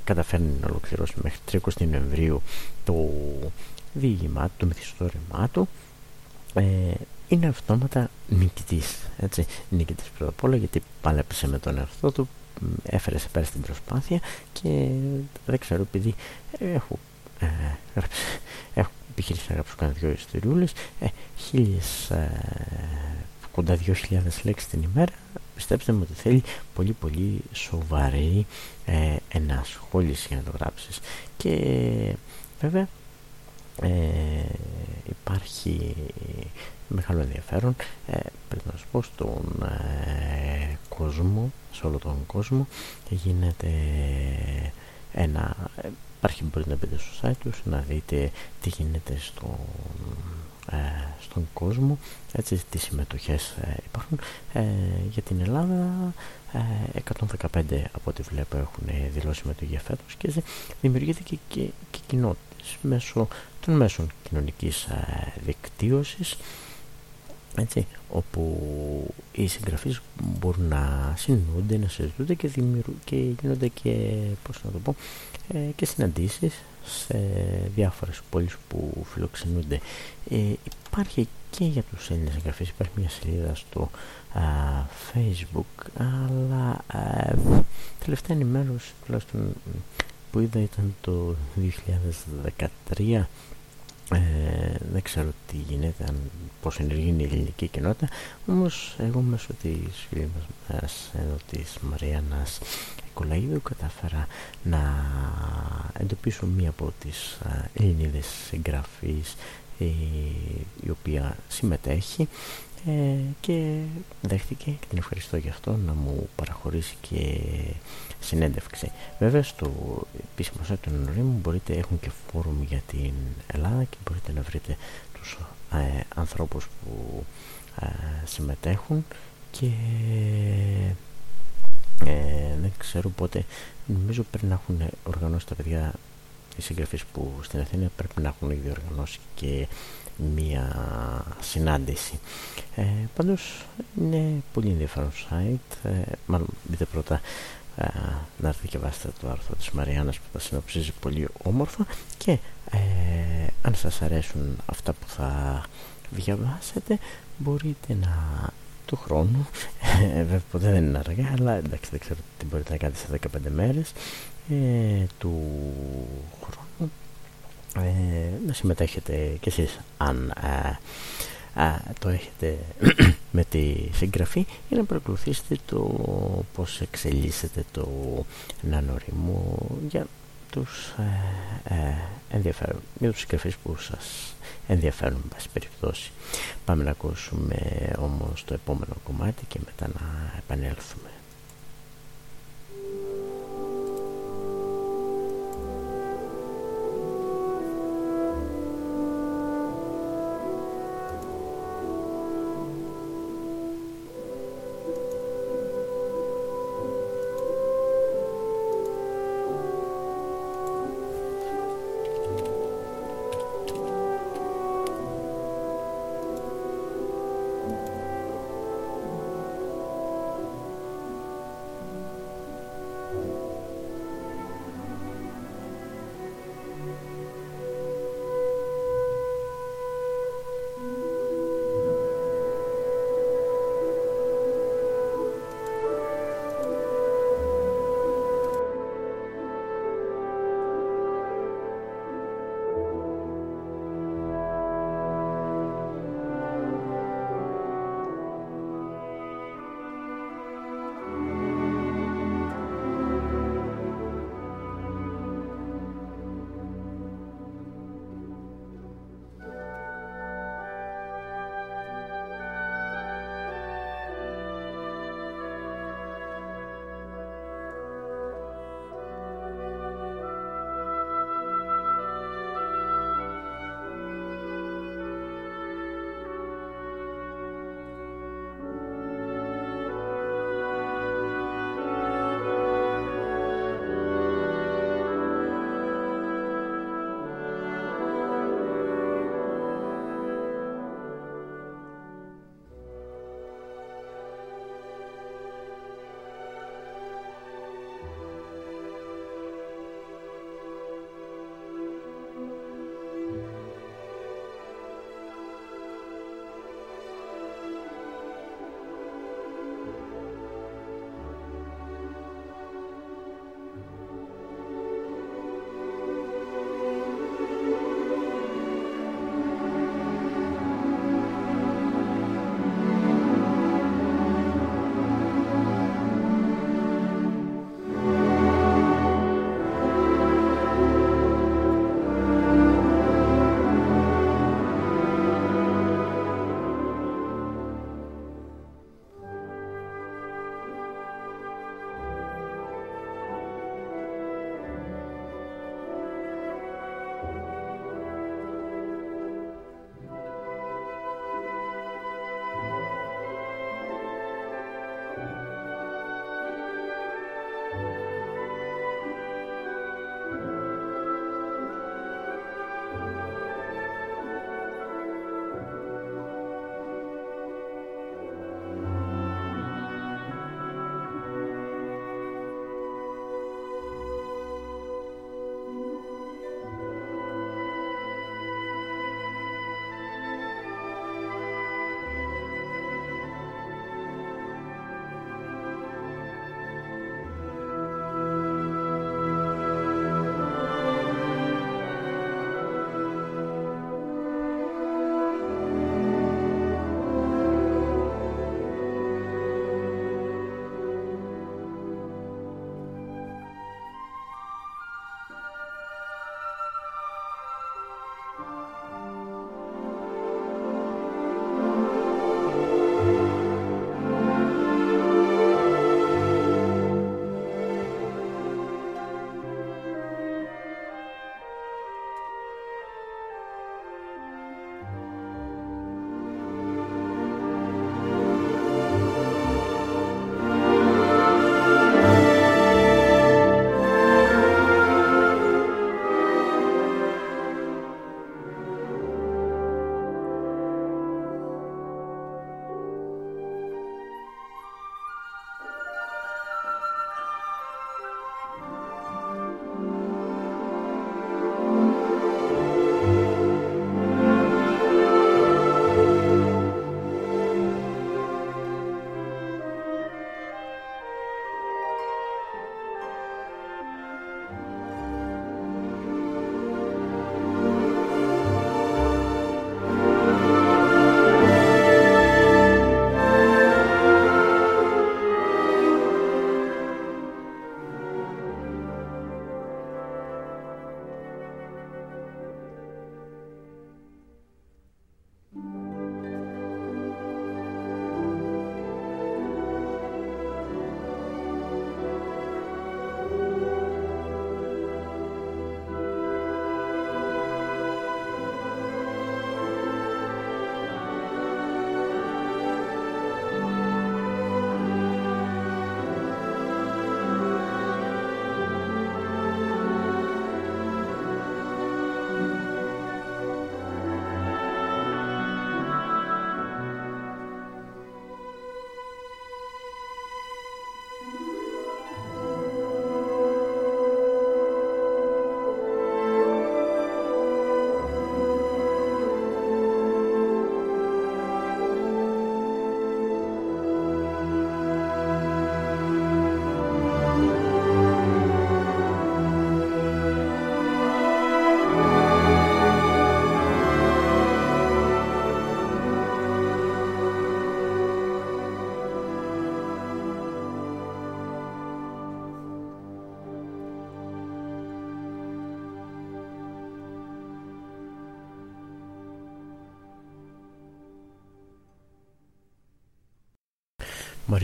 καταφέρνει να ολοκληρώσει μέχρι 30 Νοεμβρίου το διήγημά του, το μυθιστόρημά του. Ε, είναι αυτόματα νικητής έτσι, νικητής πρώτα απ' όλα γιατί πάλεψε με τον εαυτό του έφερε σε πέρα στην προσπάθεια και δεν ξέρω επειδή έχω ε, γράψει, έχω επιχειρήσει να γράψω κάνα δυο ιστοριούλες ε, χίλιες ε, κοντά 2.000 λέξεις την ημέρα πιστέψτε μου ότι θέλει πολύ πολύ σοβαρή ε, ενασχόληση για να το γράψεις. Και βέβαια ε, υπάρχει μεγάλο ενδιαφέρον ε, πρέπει να σου πω στον ε, κόσμο, σε όλο τον κόσμο και γίνεται ένα... Υπάρχει μπορείτε να μπείτε στο site τους να δείτε τι γίνεται στο, ε, στον κόσμο. Έτσι τις συμμετοχές ε, υπάρχουν. Ε, για την Ελλάδα 115 από ό,τι βλέπω έχουν δηλώσει συμμετοχή φέτος και δημιουργείται και, και, και κοινότητες μέσω των μέσων κοινωνικής δικτύωσης έτσι, όπου οι συγγραφείς μπορούν να συνεννοούνται, να συζητούνται και, και γίνονται και, πώς να το πω, ε, και συναντήσεις σε διάφορες πόλεις που φιλοξενούνται. Ε, υπάρχει και για τους Έλληνες συγγραφείς, υπάρχει μια σελίδα στο α, facebook, αλλά α, τελευταία ενημέρωση τουλάχιστον που είδα ήταν το 2013 ε, δεν ξέρω τι γίνεται, αν, πώς ενεργεί η ελληνική κοινότητα όμως εγώ μέσω της φίλης μας εδώ της Μαριάννας Κολαίδου κατάφερα να εντοπίσω μία από τις Ελληνίδες συγγραφείς ε, η οποία συμμετέχει ε, και δέχτηκε και την ευχαριστώ για αυτό να μου παραχωρήσει και συνέντευξη. Βέβαια στο επίσημο site του μου μπορείτε, έχουν και φόρουμ για την Ελλάδα και μπορείτε να βρείτε τους ε, ανθρώπους που ε, συμμετέχουν και ε, δεν ξέρω πότε νομίζω πρέπει να έχουν οργανώσει τα παιδιά οι συγγραφείς που στην Αθήνα πρέπει να έχουν ήδη οργανώσει και μία συνάντηση. Ε, πάντως είναι πολύ ενδιαφέρον site. Ε, μάλλον μπείτε πρώτα ε, να διαβάσετε το άρθρο της Μαριάννας που τα συνοψίζει πολύ όμορφα και ε, αν σας αρέσουν αυτά που θα διαβάσετε μπορείτε να του χρόνου ε, βέβαια ποτέ δεν είναι αργά αλλά εντάξει δεν ξέρω τι μπορείτε να κάνετε σε 15 μέρες ε, του χρόνου. ε, να συμμετέχετε κι εσείς αν το έχετε με τη συγγραφή για να παρακολουθήσετε το πως εξελίσσεται το νανορίμο για τους ε, ε, ενδιαφέρον, για τους συγγραφείς που σας ενδιαφέρουν πάση περιπτώσει. Πάμε να ακούσουμε όμως το επόμενο κομμάτι και μετά να επανέλθουμε.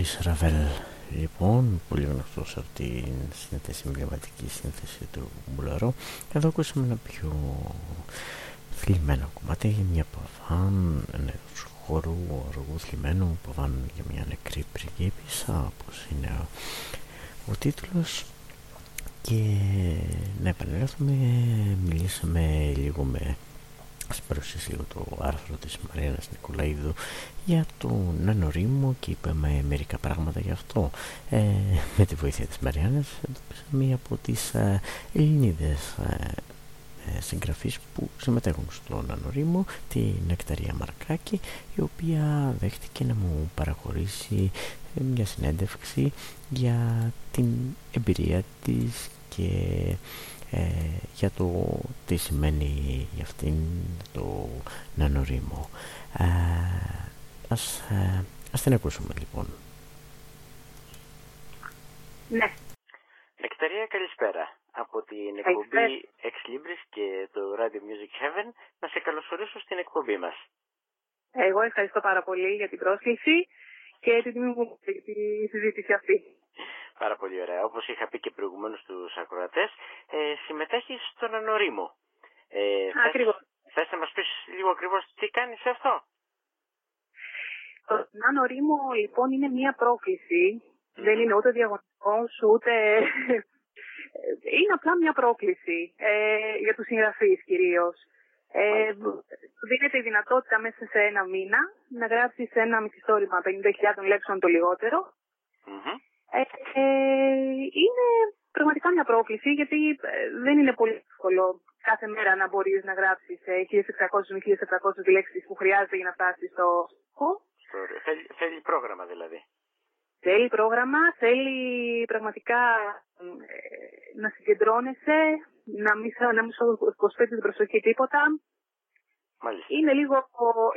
Μωρίς Ραβέλ λοιπόν, πολύ γνωστός από την σύνθεση, εμβληματική σύνθεση του Μπουλαρό εδώ ακούσαμε ένα πιο θλιμμένο κομμάτι μια παβάν ενός χορού οργού θλιμμένου παβάν για μια νεκρή πριγκίπισσα όπως είναι ο, ο τίτλος. Και να επανέλθουμε μιλήσαμε λίγο με Ας παρουσιάσει λίγο το άρθρο της Μαριάννας Νικολαίδου για το νανορίμο και είπαμε μερικά πράγματα γι' αυτό. Ε, με τη βοήθεια της Μαριάννας εντοπίσαμε μία από τις ε, Ελληνίδες ε, ε, συγγραφείς που συμμετέχουν στο νανορίμο, την Νεκταρία Μαρκάκη, η οποία δέχτηκε να μου παραχωρήσει μια συνέντευξη για την εμπειρία της και ε, για το τι σημαίνει για αυτήν το νανορίμο. Ε, ας, ε, ας την ακούσουμε λοιπόν. Ναι. Νεκταρία καλησπέρα. Από την εκπομπή Ex Libris και το Radio Music Heaven να σε καλωσορίσω στην εκπομπή μας. Εγώ ευχαριστώ πάρα πολύ για την πρόσκληση και την τιμή μου για τη συζήτηση αυτή. Πάρα πολύ ωραία. Όπως είχα πει και προηγουμένως στους ακροατές, ε, συμμετέχεις στον ανορίμο. Ε, ακριβώς. Θες, να μας πεις λίγο ακριβώς τι κάνεις αυτό; Το ανορίμο λοιπόν είναι μία πρόκληση. Δεν είναι ούτε διαγωνισμός, ούτε... είναι απλά μία πρόκληση ε, για τους συγγραφείς κυρίως. Ε, δίνεται η δυνατότητα μέσα σε ένα μήνα να γράψεις ένα μυθιστόρημα 50.000 λέξεων το λιγοτερο ε, είναι πραγματικά μια πρόκληση γιατί ε, δεν είναι πολύ εύκολο κάθε μέρα να μπορείς να γράψεις 1.600 με 1.700 λέξεις που χρειάζεται για να φτάσεις στο Θέλει, θέλει πρόγραμμα δηλαδή. Θέλει πρόγραμμα, θέλει πραγματικά ε, να συγκεντρώνεσαι, να μην, να μην σου την προσοχή τίποτα. Μάλιστα. Είναι λίγο,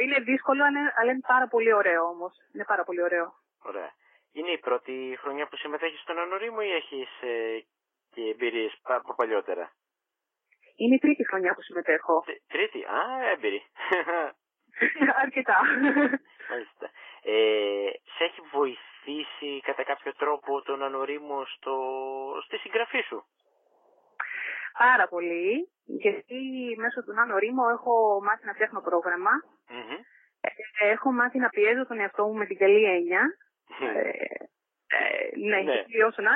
είναι δύσκολο, αλλά είναι πάρα πολύ ωραίο όμως. Είναι πάρα πολύ ωραίο. Ωραία. Είναι η πρώτη χρονιά που συμμετέχεις στον ανορίμο ή έχεις ε, και εμπειρίες από παλιότερα; Είναι η τρίτη χρονιά που συμμετέχω. τρίτη, α, έμπειρη. Αρκετά. Μάλιστα. Ε, σε έχει βοηθήσει κατά κάποιο τρόπο τον ανορίμο στο, στη συγγραφή σου; Πάρα πολύ, γιατί μέσω του ανορίμου έχω μάθει να φτιάχνω πρόγραμμα. Ε, έχω μάθει να πιέζω τον εαυτό μου με την καλή έννοια ε, ε, ναι, ναι. όσο να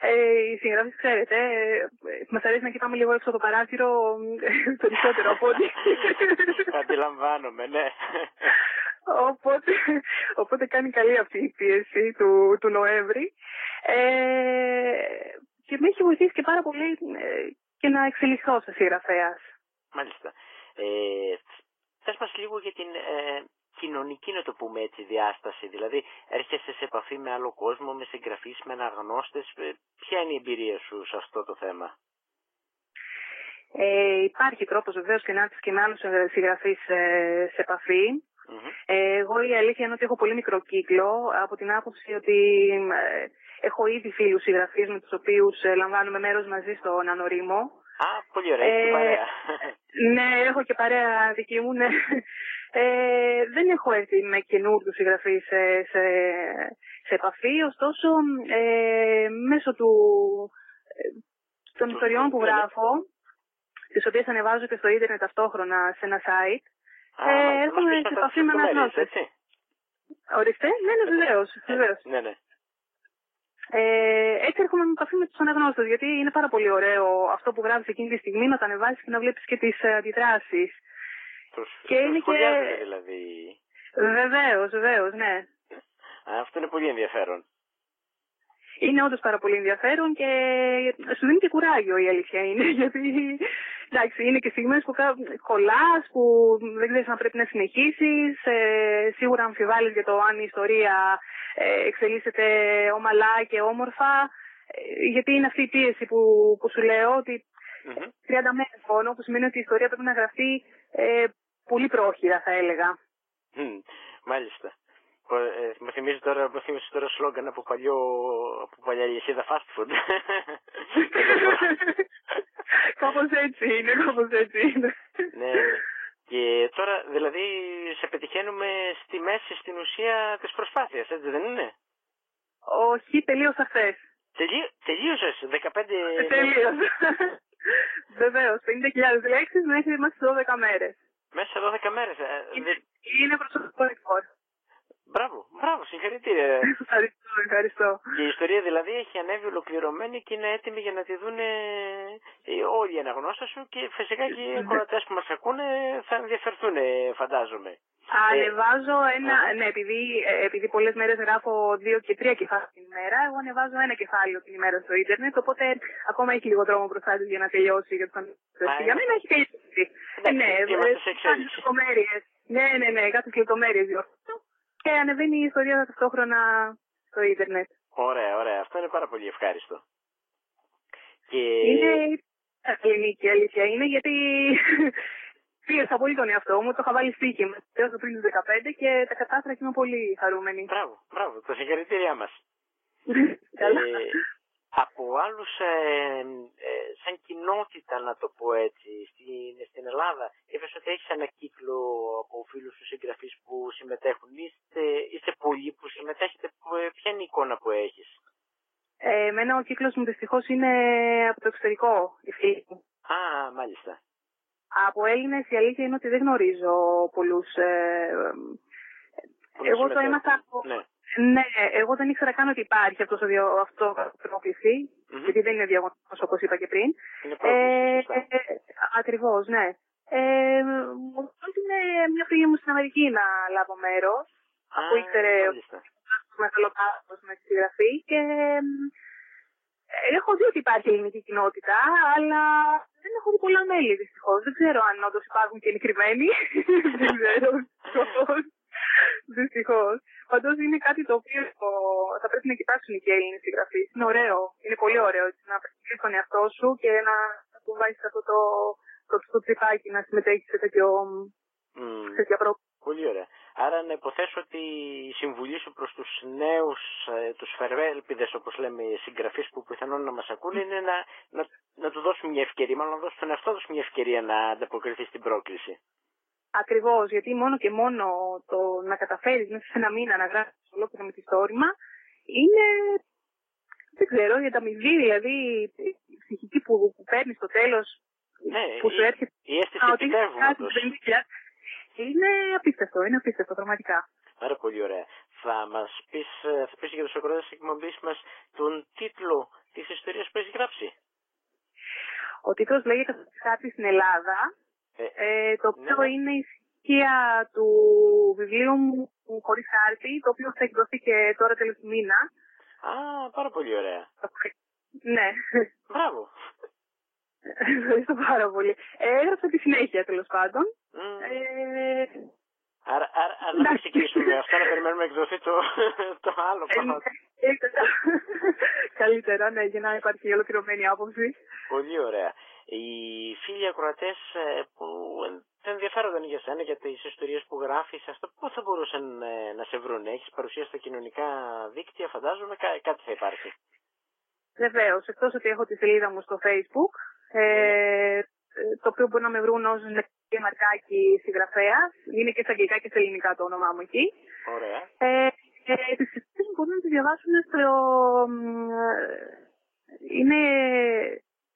ε, οι συγγραφείς, ξέρετε, ε, μας αρέσει να κοιτάμε λίγο έξω το παράθυρο περισσότερο από ό,τι. Αντιλαμβάνομαι, ναι. Οπότε, οπότε κάνει καλή αυτή η πίεση του, του Νοέμβρη. Ε, και με έχει βοηθήσει και πάρα πολύ ε, και να εξελιχθώ σε συγγραφέα. Μάλιστα. Ε, θες μας λίγο για την ε, κοινωνική, να το πούμε έτσι, διάσταση. Δηλαδή, έρχεσαι σε επαφή με άλλο κόσμο, με συγγραφείς, με αναγνώστες. Ε, ποια είναι η εμπειρία σου σε αυτό το θέμα; Ε, υπάρχει τρόπος βεβαίως και να έρθεις και με άλλους συγγραφείς σε, σε επαφή. Ε, εγώ η αλήθεια είναι ότι έχω πολύ μικρό κύκλο από την άποψη ότι ε, έχω ήδη φίλους συγγραφείς με τους οποίους ε, λαμβάνουμε μέρος μαζί στο Νανορίμο. Α, πολύ ωραία, ε, παρέα. Ναι, έχω και παρέα δική μου, ναι. Ε, δεν έχω έρθει με καινούριου συγγραφείς σε, σε, σε, επαφή, ωστόσο ε, μέσω του, ε, των ιστοριών που γράφω, τις οποίες ανεβάζω και στο ίντερνετ ταυτόχρονα σε ένα site, ε, έρχομαι σε επαφή με αναγνώστες. Ορίστε, ναι, ναι, βεβαίως. Ναι, ναι. Ε, έτσι έρχομαι με επαφή με τους αναγνώστες, γιατί είναι πάρα πολύ ωραίο αυτό που γράφεις εκείνη τη στιγμή να τα ανεβάσεις και να βλέπεις και τις αντιδράσεις. Τους, και είναι και... δηλαδή. Βεβαίως, βεβαίως, ναι. Αυτό είναι πολύ ενδιαφέρον. Είναι όντως πάρα πολύ ενδιαφέρον και σου δίνει και κουράγιο η αλήθεια είναι. Γιατί εντάξει, είναι και στιγμές που κολλάς, που δεν ξέρεις αν πρέπει να συνεχίσεις. Ε, σίγουρα αμφιβάλλεις για το αν η ιστορία ε, εξελίσσεται ομαλά και όμορφα. Ε, γιατί είναι αυτή η πίεση που, που σου λέω ότι mm-hmm. 30 μέρες μόνο, που σημαίνει ότι η ιστορία πρέπει να γραφτεί ε, πολύ πρόχειρα θα έλεγα. Mm, μάλιστα. Ε, με θυμίζει τώρα, με θυμίζει τώρα σλόγκαν από, παλιό, από παλιά αλυσίδα fast food. κάπως έτσι είναι, κάπως έτσι είναι. ναι, και τώρα δηλαδή σε πετυχαίνουμε στη μέση στην ουσία της προσπάθειας, έτσι δεν είναι; Όχι, τελείωσα χθες. Τελείω, τελείωσες, 15... Τελείωσα. Βεβαίως, 50.000 λέξεις μέχρι μέσα σε 12 μέρες. Μέσα σε 12 μέρες. Είναι, είναι προσωπικό ρεκόρ. Μπράβο, μπράβο, συγχαρητήρια. ευχαριστώ, ευχαριστώ. Και η ιστορία δηλαδή έχει ανέβει ολοκληρωμένη και είναι έτοιμη για να τη δουν όλοι οι αναγνώστες σου και φυσικά και οι Ναι. κορατέ που μας ακούνε θα ενδιαφερθούν, φαντάζομαι. Ανεβάζω ένα, α. ναι, επειδή, ε, επειδή πολλές μέρες γράφω δύο και τρία κεφάλαια την ημέρα, εγώ ανεβάζω ένα κεφάλαιο την ημέρα στο ίντερνετ, οπότε ακόμα έχει λίγο δρόμο μπροστά της για να τελειώσει για τους αναγνώστες. Α, Και για μένα έχει τελειώσει. Εντάξει, ναι, είμαστε ε, σε κάποιες εξέλιξη. λεπτομέρειες. Ναι, ναι, ναι, κάποιες λεπτομέρειες διορθώνω και ανεβαίνει η ιστορία ταυτόχρονα στο ίντερνετ. Ωραία, ωραία. Αυτό είναι πάρα πολύ ευχάριστο. Και... Είναι ελληνική αλήθεια. Είναι γιατί πίεσα πολύ τον εαυτό μου, το είχα βάλει στοίχημα έως πριν τις 15 και τα κατάφερα και είμαι πολύ χαρούμενη. Μπράβο, μπράβο. Τα συγχαρητήριά μας. Καλά. Ε, από άλλους ε, ε, σαν κοινότητα να το πω έτσι στην, στην Ελλάδα είπες ότι έχεις ένα κύκλο από φίλους σου συγγραφείς που συμμετέχουν είστε, είστε πολλοί που συμμετέχετε που- ε, ποια είναι η εικόνα που έχεις; Ε, εμένα ο κύκλος μου δυστυχώς είναι από το εξωτερικό, οι φίλοι μου. Α, μάλιστα Από Έλληνες η αλήθεια είναι ότι δεν γνωρίζω πολλούς. Ε, Που εγώ το συμμετέχουν. έμαθα από... Ναι. Ναι, εγώ δεν ήξερα καν ότι υπάρχει αυτός ο διο... αυτό πρόκληση, Μμμ. γιατί δεν είναι διαγωνισμός όπως είπα και πριν. Είναι Ε, πρόκληση, σωστά. ε, ακριβώς, ναι. Ε, μου πρότεινε μια φίλη μου στην Αμερική να λάβω μέρος, Α, που ήξερε μάλιστα. μεγαλοκάπως με τη συγγραφή και μ, ε, έχω δει ότι υπάρχει ελληνική κοινότητα, αλλά δεν έχω δει πολλά μέλη δυστυχώς. Δεν ξέρω αν όντως υπάρχουν και εγκεκριμένοι. δεν ξέρω. δυστυχώς. Δυστυχώ. Πάντως είναι κάτι το οποίο ο- θα πρέπει να κοιτάξουν και οι Έλληνες συγγραφείς. Είναι ωραίο. Είναι πολύ ωραίο έτσι, να προσφύγει τον εαυτό σου και να του βάζει αυτό το, το, το τρυπάκι να συμμετέχεις σε τέτοιο, Μμ. σε τέτοια πρόγραμμα. Πολύ ωραία. Άρα να υποθέσω ότι η συμβουλή σου προς τους νέους, ε, τους φερβέλπιδες όπως λέμε οι συγγραφείς που πιθανόν να μας ακούνε είναι να, να, να του δώσουν μια ευκαιρία, μάλλον να δώσουν στον εαυτό τους μια ευκαιρία να ανταποκριθεί στην πρόκληση. Ακριβώς, γιατί μόνο και μόνο το να καταφέρεις μέσα σε ένα μήνα να γράψεις ολόκληρο μυθιστόρημα είναι. Δεν ξέρω, για τα αμοιβή, δηλαδή η ψυχική που, που παίρνεις στο τέλος, Ναι, που σου η, έρχεται. η αίσθηση Α, ότι έχεις κάτι επιτεύγματος. που δεν ήξερες, Είναι απίστευτο, είναι απίστευτο, πραγματικά. Πάρα πολύ ωραία. Θα μας πεις, ε, θα πεις για τους ακροατές της εκπομπής μας τον τίτλο της ιστορίας που έχεις γράψει. Ο τίτλος λέγεται Χάρτη στην Ελλάδα, Ε, ε, το οποίο ναι. είναι η στοιχεία του βιβλίου μου χωρίς χάρτη, το οποίο θα εκδοθεί και τώρα τέλος του μήνα. α, πάρα πολύ ωραία. Ναι. Μπράβο. Ευχαριστώ πάρα πολύ. Ε, Έγραψα τη συνέχεια τέλος πάντων. Μμ. Ε, Άρα, άρα, άρα δεν θα εντάξει. ξεκινήσουμε με αυτό, να περιμένουμε να εκδοθεί το, το άλλο ε, πράγμα. ε, Καλύτερα, ναι, για να υπάρχει ολοκληρωμένη άποψη. Πολύ ωραία. Οι φίλοι ακροατές ε, που δεν ενδιαφέρονταν για σένα, για τις ιστορίες που γράφεις, αυτό πού θα μπορούσαν ε, να σε βρουν. Έχεις παρουσία στα κοινωνικά δίκτυα, φαντάζομαι, κά- κάτι θα υπάρχει. Βεβαίως, εκτός ότι έχω τη σελίδα μου στο Facebook, ε, το οποίο μπορεί να με βρουν ως Νεκρή Μαρκάκη συγγραφέα. Είναι και στα αγγλικά και στα ελληνικά το όνομά μου εκεί. Ωραία. Ε, ε, τις συστήσεις μπορούν να τις διαβάσουν στο... μ, ε, Είναι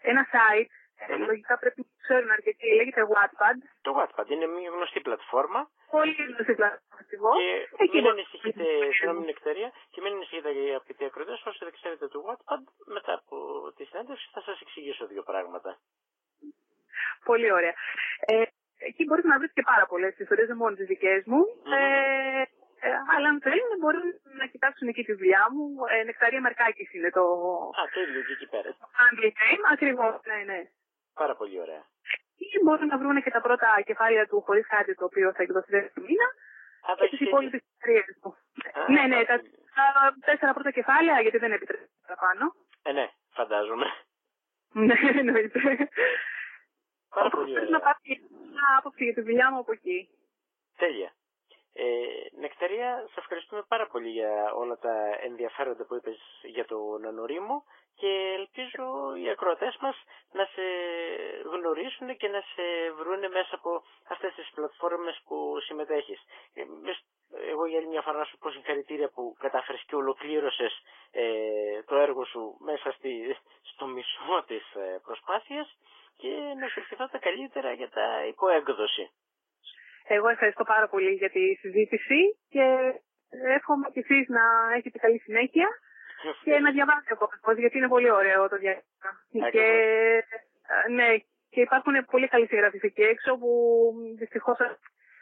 ένα site, ε, Μμμ. λογικά πρέπει να το ξέρουν αρκετοί, λέγεται Wattpad. Το Wattpad είναι μια γνωστή πλατφόρμα Πολύ γνωστή πλατφόρμα και Εκεί μην μπορείτε ανησυχείτε, να βρείτε. συγγνώμη νεκτερία, και μην ανησυχείτε για αγαπητοί ακροατές, όσοι δεν ξέρετε το Wattpad, μετά από τη συνέντευξη θα σας εξηγήσω δύο πράγματα. Πολύ ωραία. Ε, εκεί μπορείτε να βρείτε και πάρα πολλές ιστορίες, δεν μόνο τις δικές μου. Μμμ. Ε, ε, αλλά αν θέλουν μπορούν να κοιτάξουν εκεί τη δουλειά μου. Ε, Νεκταρία Μαρκάκης είναι το Α, το ίδιο και εκεί πέρα. handle name. Ακριβώς, ναι, ναι. Πάρα πολύ ωραία. Ή μπορούν να βρουν και τα πρώτα κεφάλαια του χωρίς κάτι το οποίο θα εκδοθεί δεύτερο μήνα. Α, τα και τις έχεις υπόλοιπες ιστορίες του. Α, ναι, ναι, πάρα τα, πολύ. τα τέσσερα πρώτα κεφάλαια, γιατί δεν επιτρέπει παραπάνω. Ε, ναι, φαντάζομαι. Ναι, εννοείται. Πάρα Οπότε πολύ πρέπει να ωραία. πάρει μια άποψη για τη δουλειά μου από εκεί. Τέλεια. Ε, Νεκταρία, σε ευχαριστούμε πάρα πολύ για όλα τα ενδιαφέροντα που είπες για τον ανορίμο και ελπίζω οι ακροατές μας να σε γνωρίσουν και να σε βρούνε μέσα από αυτές τις πλατφόρμες που συμμετέχεις. Ε, μες- εγώ για άλλη μια φορά να σου πω συγχαρητήρια που κατάφερες και ολοκλήρωσες ε, το έργο σου μέσα στη, στο μισό της ε, προσπάθειας και να σου ευχηθώ τα καλύτερα για τα υποέκδοση. Εγώ ευχαριστώ πάρα πολύ για τη συζήτηση και εύχομαι και εσείς να έχετε καλή συνέχεια και να διαβάσετε ο κόσμος γιατί είναι πολύ ωραίο το διάστημα. Και, ναι, και υπάρχουν πολύ καλοί συγγραφείς εκεί έξω που δυστυχώς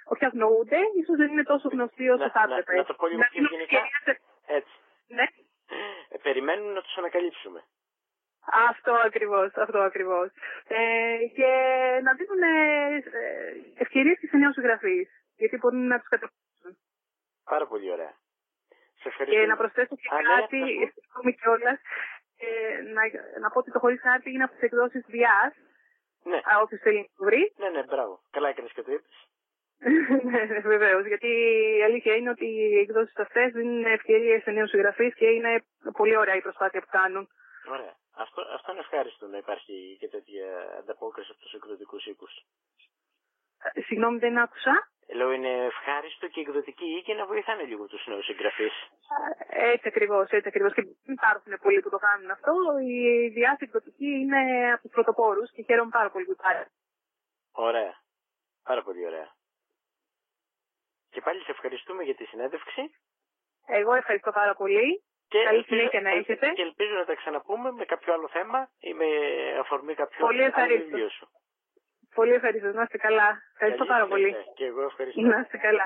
όχι αγνοούνται, ίσως δεν είναι τόσο γνωστοί όσο θα έπρεπε. Να, το πω λίγο πιο γενικά. Έτσι. Ναι. Ε, περιμένουν να τους ανακαλύψουμε. Αυτό ακριβώς, αυτό ακριβώς. Ε, και να δίνουν ε, ευκαιρίες και σε νέους συγγραφείς, γιατί μπορούν να τους καταπληκτήσουν. Πάρα πολύ ωραία. Σε ευχαριστώ. Και να προσθέσω και Α, ναι, κάτι, ναι, κιόλας, ε, να, να πω ότι το χωρίς χάρτη είναι από τις εκδόσεις Διάς. Ναι. Όποιος θέλει να το βρει. Ναι, ναι, μπράβο. Καλά έκανες και το είπες. ναι, βεβαίως. Γιατί η αλήθεια είναι ότι οι εκδόσεις αυτές δίνουν ευκαιρίες σε νέους συγγραφείς και είναι πολύ ωραία η προσπάθεια που κάνουν. Ωραία. Αυτό, αυτό είναι ευχάριστο να υπάρχει και τέτοια ανταπόκριση από τους εκδοτικούς οίκους. Ε, συγγνώμη, δεν άκουσα. Λέω είναι ευχάριστο και εκδοτική οίκη να βοηθάνε λίγο τους νέους συγγραφείς. Ε, έτσι ακριβώς, έτσι ακριβώς. Και δεν υπάρχουν πολλοί που το κάνουν αυτό. Η διάθεση εκδοτική είναι από τους πρωτοπόρους και χαίρομαι πάρα πολύ που υπάρχει. Ωραία. Πάρα πολύ ωραία. Και πάλι σε ευχαριστούμε για τη συνέντευξη. Εγώ ευχαριστώ πάρα πολύ. Και Καλή συνέχεια να έχετε. Και ελπίζω να τα ξαναπούμε με κάποιο άλλο θέμα ή με αφορμή κάποιο άλλο βιβλίο σου. Πολύ ευχαριστώ. Να είστε καλά. Ευχαριστώ πάρα πολύ. Και εγώ ευχαριστώ. Να είστε καλά.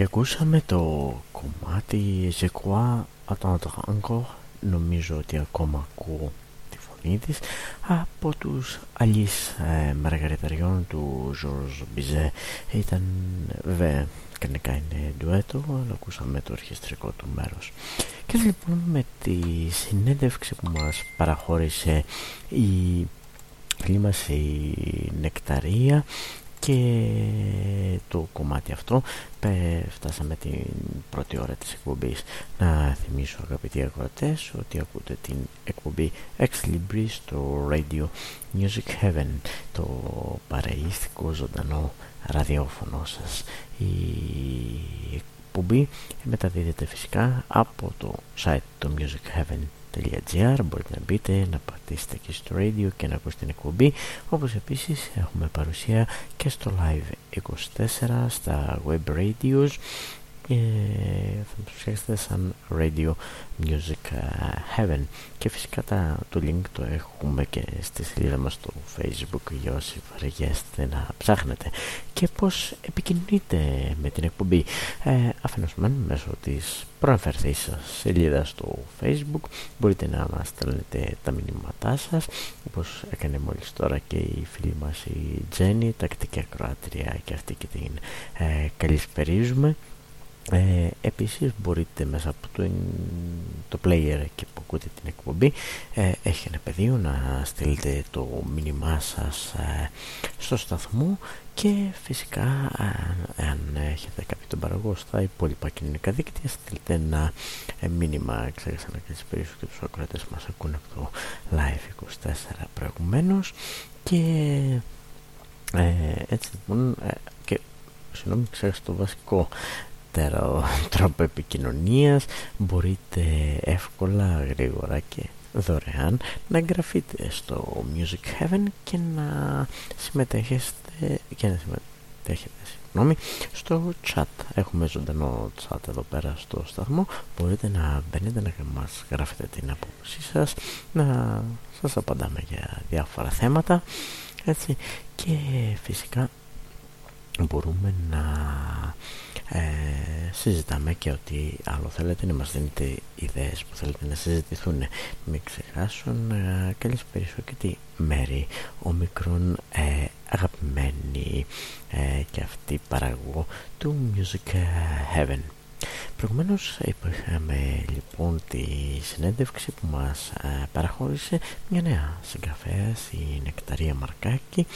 Και ακούσαμε το κομμάτι «Je crois attendre νομίζω ότι ακόμα ακούω τη φωνή της από τους αλλιείς ε, μαργαριταριών του Georges Bizet. Ήταν βέβαια κανονικά είναι ντουέτο αλλά ακούσαμε το ορχιστρικό του μέρος. Και λοιπόν με τη συνέντευξη που μας παραχώρησε η φίλη μας η Νεκταρία και το κομμάτι αυτό φτάσαμε την πρώτη ώρα της εκπομπής. Να θυμίσω αγαπητοί ακροατές ότι ακούτε την εκπομπή Ex Libris στο Radio Music Heaven το παρεΐστικο ζωντανό ραδιόφωνο σας. Η εκπομπή μεταδίδεται φυσικά από το site του Music Heaven μπορείτε να μπείτε να πατήσετε και στο radio και να ακούσετε την εκπομπή όπως επίσης έχουμε παρουσία και στο live 24 στα web radios και θα το ψάξετε σαν Radio Music ε, Heaven. Και φυσικά τα, το link το έχουμε και στη σελίδα μας στο facebook για όσοι βαριέστε να ψάχνετε. Και πως επικοινωνείτε με την εκπομπή. Ε, αφενός μέσω της προανφερθής σας σελίδας στο facebook μπορείτε να μας στέλνετε τα μηνύματά σας όπως έκανε μόλις τώρα και η φίλη μας η Τζέννη τακτική ακροάτρια και αυτή και την ε, καλησπερίζουμε ε, επίσης μπορείτε μέσα από το, το player και που ακούτε την εκπομπή ε, έχει ένα πεδίο να στείλετε το μήνυμά σας ε, στο σταθμό και φυσικά αν έχετε κάποιο τον παραγωγό στα υπόλοιπα κοινωνικά δίκτυα στείλτε ένα ε, μήνυμα. Ξέρεις να και και τους ακροατές μας ακούνε από το Live 24 προηγουμένως. Και ε, έτσι λοιπόν και συγγνώμη ξέρεις το βασικό καλύτερο τρόπο επικοινωνίας. Μπορείτε εύκολα, γρήγορα και δωρεάν να εγγραφείτε στο Music Heaven και να συμμετέχετε και να συμμετέχετε συγγνώμη, στο chat. Έχουμε ζωντανό chat εδώ πέρα στο σταθμό. Μπορείτε να μπαίνετε να μας γράφετε την απόψη σας να σας απαντάμε για διάφορα θέματα έτσι. Και φυσικά μπορούμε να ε, συζητάμε και ότι άλλο θέλετε να μας δίνετε ιδέες που θέλετε να συζητηθούν. Μην ξεχάσουν ε, περισσότερο και τη μέρη μικρόν ε, αγαπημένη ε, και αυτή παραγωγό του Music Heaven. Προηγουμένως είχαμε λοιπόν τη συνέντευξη που μας ε, παραχώρησε μια νέα συγγραφέα η Νεκταρία Μαρκάκη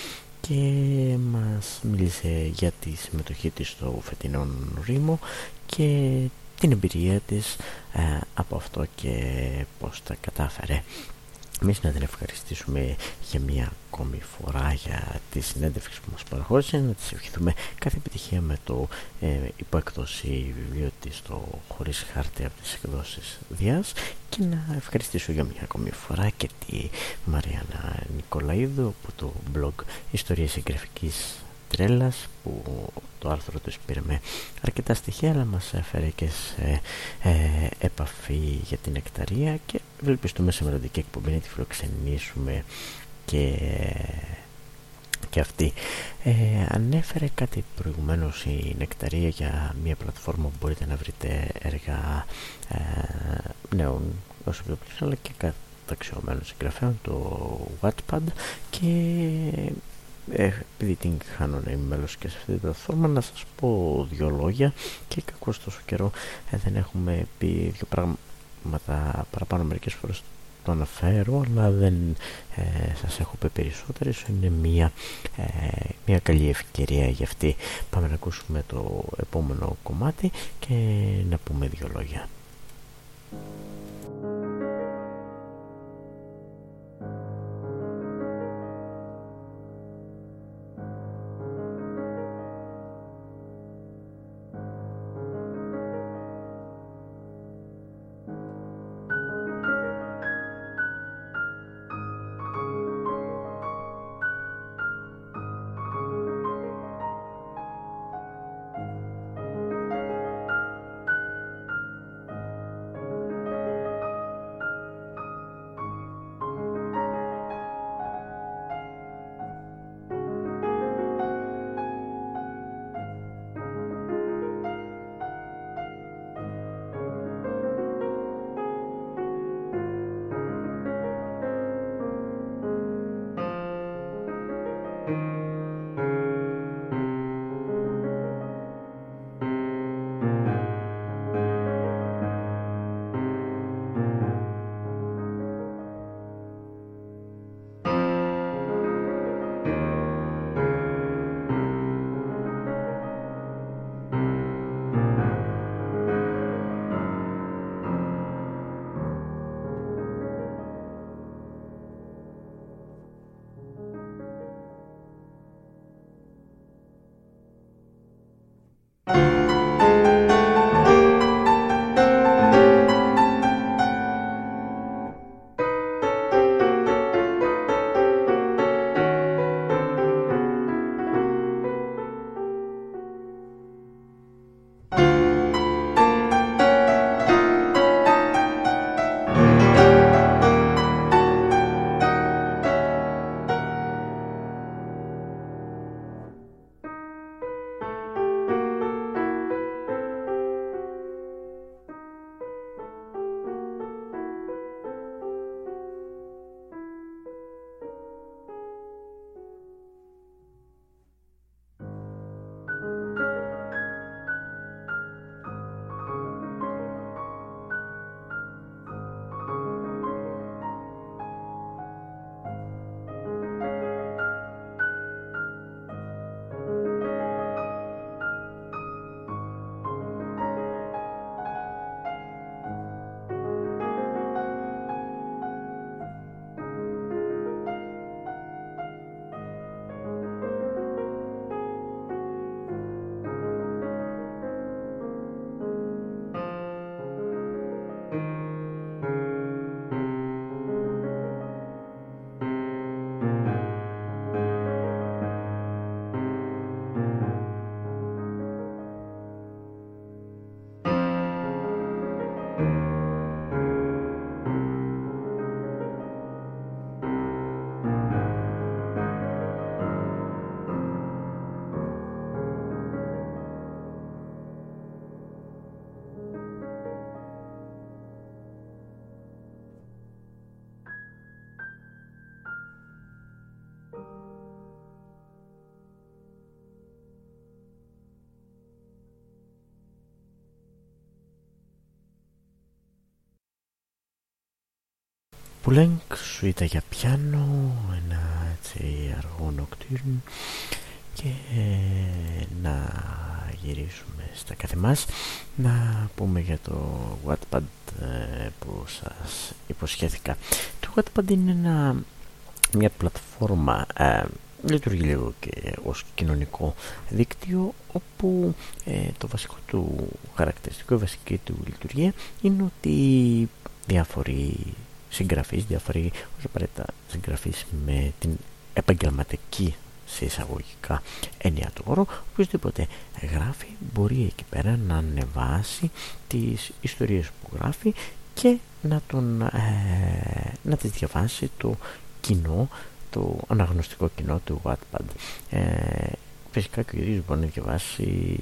και μας μίλησε για τη συμμετοχή της στο φετινό Ρήμο και την εμπειρία της ε, από αυτό και πώς τα κατάφερε. Εμείς να την ευχαριστήσουμε για μια ακόμη φορά για τη συνέντευξη που μας παραχώρησε. Να της ευχηθούμε κάθε επιτυχία με το ε, υποεκδόση βιβλίο της το χωρίς χάρτη από τις εκδόσεις Διάς. Και να ευχαριστήσω για μια ακόμη φορά και τη Μαριάννα Νικολαίδου από το blog Ιστορίες Εγγραφικής Τρέλας που το άρθρο τους πήρε με αρκετά στοιχεία αλλά μας έφερε και σε ε, επαφή για την εκταρία και ευελπιστούμε σε μελλοντική εκπομπή να τη φιλοξενήσουμε και, και αυτή. Ε, ανέφερε κάτι προηγουμένως η Νεκταρία για μια πλατφόρμα που μπορείτε να βρείτε έργα ε, νέων όσο αλλά και καταξιωμένων συγγραφέων το Wattpad και ε, επειδή την χάνω να είμαι μέλος και σε αυτή την πλατφόρμα να σας πω δύο λόγια και κακώς τόσο καιρό ε, δεν έχουμε πει δύο πράγματα παραπάνω μερικές φορές το αναφέρω αλλά δεν ε, σας έχω πει περισσότερες είναι μια, ε, μια καλή ευκαιρία για αυτή. Πάμε να ακούσουμε το επόμενο κομμάτι και να πούμε δύο λόγια Πουλέγκ, σουίτα για πιάνο, ένα έτσι αργό νοκτήρν και να γυρίσουμε στα κάθε μας να πούμε για το Wattpad ε, που σας υποσχέθηκα. Το Wattpad είναι ένα, μια πλατφόρμα ε, λειτουργεί λίγο και ως κοινωνικό δίκτυο όπου ε, το βασικό του χαρακτηριστικό, η βασική του λειτουργία είναι ότι διάφοροι συγγραφείς, διάφοροι όχι απαραίτητα συγγραφείς με την επαγγελματική σε εισαγωγικά έννοια του όρου οποιοδήποτε γράφει μπορεί εκεί πέρα να ανεβάσει τις ιστορίες που γράφει και να, τον, ε, να τις διαβάσει το κοινό το αναγνωστικό κοινό του Wattpad. Ε, φυσικά και ο ίδιος μπορεί να διαβάσει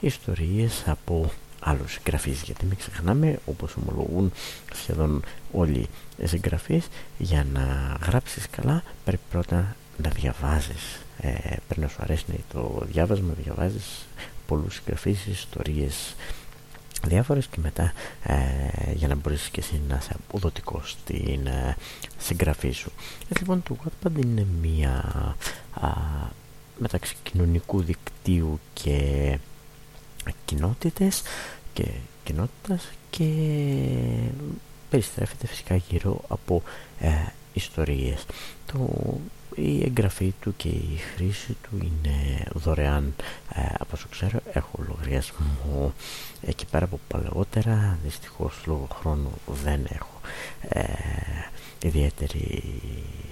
ιστορίες από άλλους συγγραφείς. Γιατί μην ξεχνάμε όπως ομολογούν σχεδόν όλοι οι συγγραφείς για να γράψεις καλά πρέπει πρώτα να διαβάζεις. Ε, πρέπει να σου αρέσει το διάβασμα διαβάζεις πολλούς συγγραφείς ιστορίες διάφορες και μετά ε, για να μπορείς και εσύ να είσαι αποδοτικός στην ε, συγγραφή σου. Έτσι λοιπόν το Wattpad είναι μια α, μεταξύ κοινωνικού δικτύου και κοινότητες και κοινότητας και περιστρέφεται φυσικά γύρω από ε, ιστορίες. Το η εγγραφή του και η χρήση του είναι δωρεάν. Ε, από όσο ξέρω έχω λογαριασμό. Εκεί πέρα από παλαιότερα δυστυχώς λόγω χρόνου δεν έχω ε, ιδιαίτερη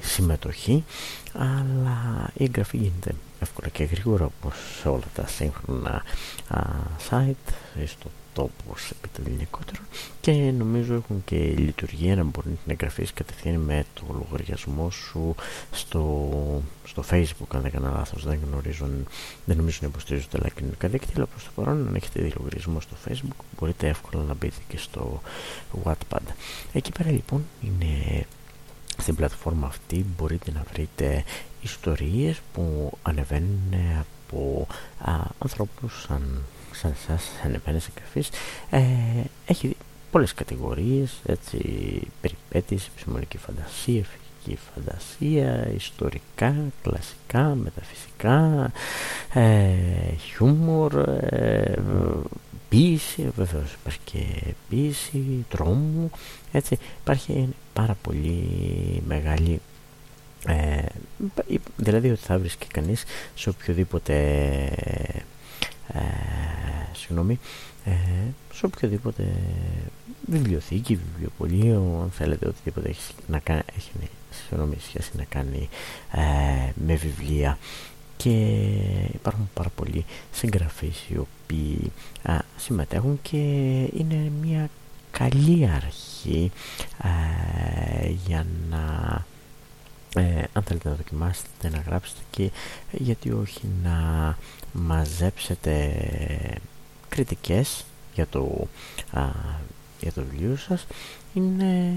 συμμετοχή. Αλλά η εγγραφή γίνεται εύκολα και γρήγορα όπως σε όλα τα σύγχρονα α, site στο τόπος επιτελεινικότερο και νομίζω έχουν και λειτουργία να μπορεί να την εγγραφείς κατευθείαν με το λογαριασμό σου στο, στο facebook αν δεν κάνω λάθος δεν γνωρίζω δεν νομίζω να υποστηρίζω τα κοινωνικά δίκτυα αλλά προς το παρόν αν έχετε λογαριασμό στο facebook μπορείτε εύκολα να μπείτε και στο Wattpad. Εκεί πέρα λοιπόν είναι στην πλατφόρμα αυτή μπορείτε να βρείτε ιστορίες που ανεβαίνουν από α, ανθρώπους σαν σαν εσάς, σαν εμένα συγγραφής, ε, έχει πολλές κατηγορίες, έτσι, περιπέτειες, επιστημονική φαντασία, φυσική φαντασία, ιστορικά, κλασικά, μεταφυσικά, ε, χιούμορ, ε, ποίηση, βεβαίως υπάρχει και ποίηση, τρόμου, έτσι, υπάρχει πάρα πολύ μεγάλη ε, δηλαδή ότι θα βρει και κανείς σε οποιοδήποτε ε, συγγνώμη, ε, σε οποιοδήποτε βιβλιοθήκη, βιβλιοπωλείο, αν θέλετε οτιδήποτε έχει, να κάνει, έχει συγγνώμη, σχέση να κάνει ε, με βιβλία. Και υπάρχουν πάρα πολλοί συγγραφείς οι οποίοι α, συμμετέχουν και είναι μια καλή αρχή ε, για να ε, αν θέλετε να δοκιμάσετε να γράψετε και γιατί όχι να μαζέψετε κριτικές για το, για το βιβλίο σας. Είναι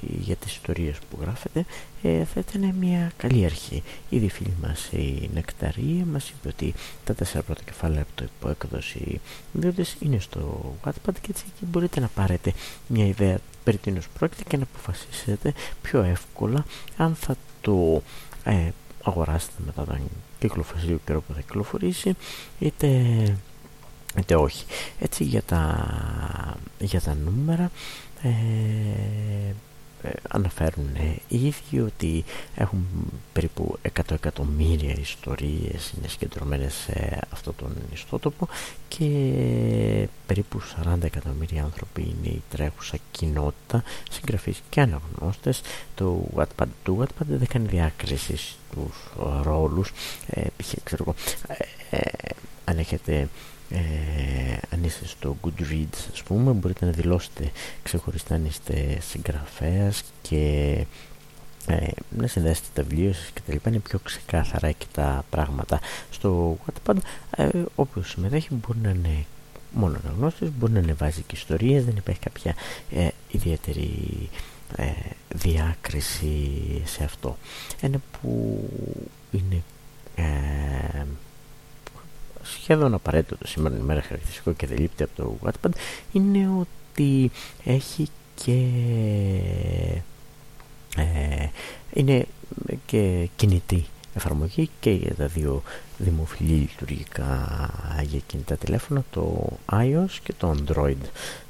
για τις ιστορίες που γράφετε ε, θα ήταν μια καλή αρχή. Ήδη φίλη μας η Νεκταρία μας είπε ότι τα τέσσερα πρώτα κεφάλαια από το υποέκδοση βιβλίου είναι στο Wattpad και έτσι εκεί μπορείτε να πάρετε μια ιδέα περί τίνος πρόκειται και να αποφασίσετε πιο εύκολα αν θα το ε, αγοράσετε μετά τον κυκλοφορήσει καιρό που θα κυκλοφορήσει είτε, είτε όχι. Έτσι για τα, για τα νούμερα ε, ε, αναφέρουν οι ίδιοι ότι έχουν περίπου 100 εκατομμύρια ιστορίες είναι συγκεντρωμένες σε αυτό τον ιστότοπο και περίπου 40 εκατομμύρια άνθρωποι είναι η τρέχουσα κοινότητα συγγραφείς και αναγνώστες του Wattpad. Το Wattpad δεν κάνει διάκριση στους ρόλους ε, ξέρω, ε, ε, αν έχετε ε, αν είστε στο Goodreads ας πούμε μπορείτε να δηλώσετε ξεχωριστά αν είστε συγγραφέας και ε, να συνδέσετε τα βιβλία σας και τα λοιπά. Είναι πιο ξεκάθαρα και τα πράγματα στο Wattpad. Ε, όποιος συμμετέχει μπορεί να είναι μόνο αναγνώστης μπορεί να ανεβάζει και ιστορίες δεν υπάρχει κάποια ε, ιδιαίτερη ε, διάκριση σε αυτό. Ένα που είναι ε, σχεδόν απαραίτητο το σήμερα ημέρα χαρακτηριστικό και δεν λείπει από το Wattpad είναι ότι έχει και ε, είναι και κινητή εφαρμογή και για τα δύο δημοφιλή λειτουργικά για κινητά τηλέφωνα το iOS και το Android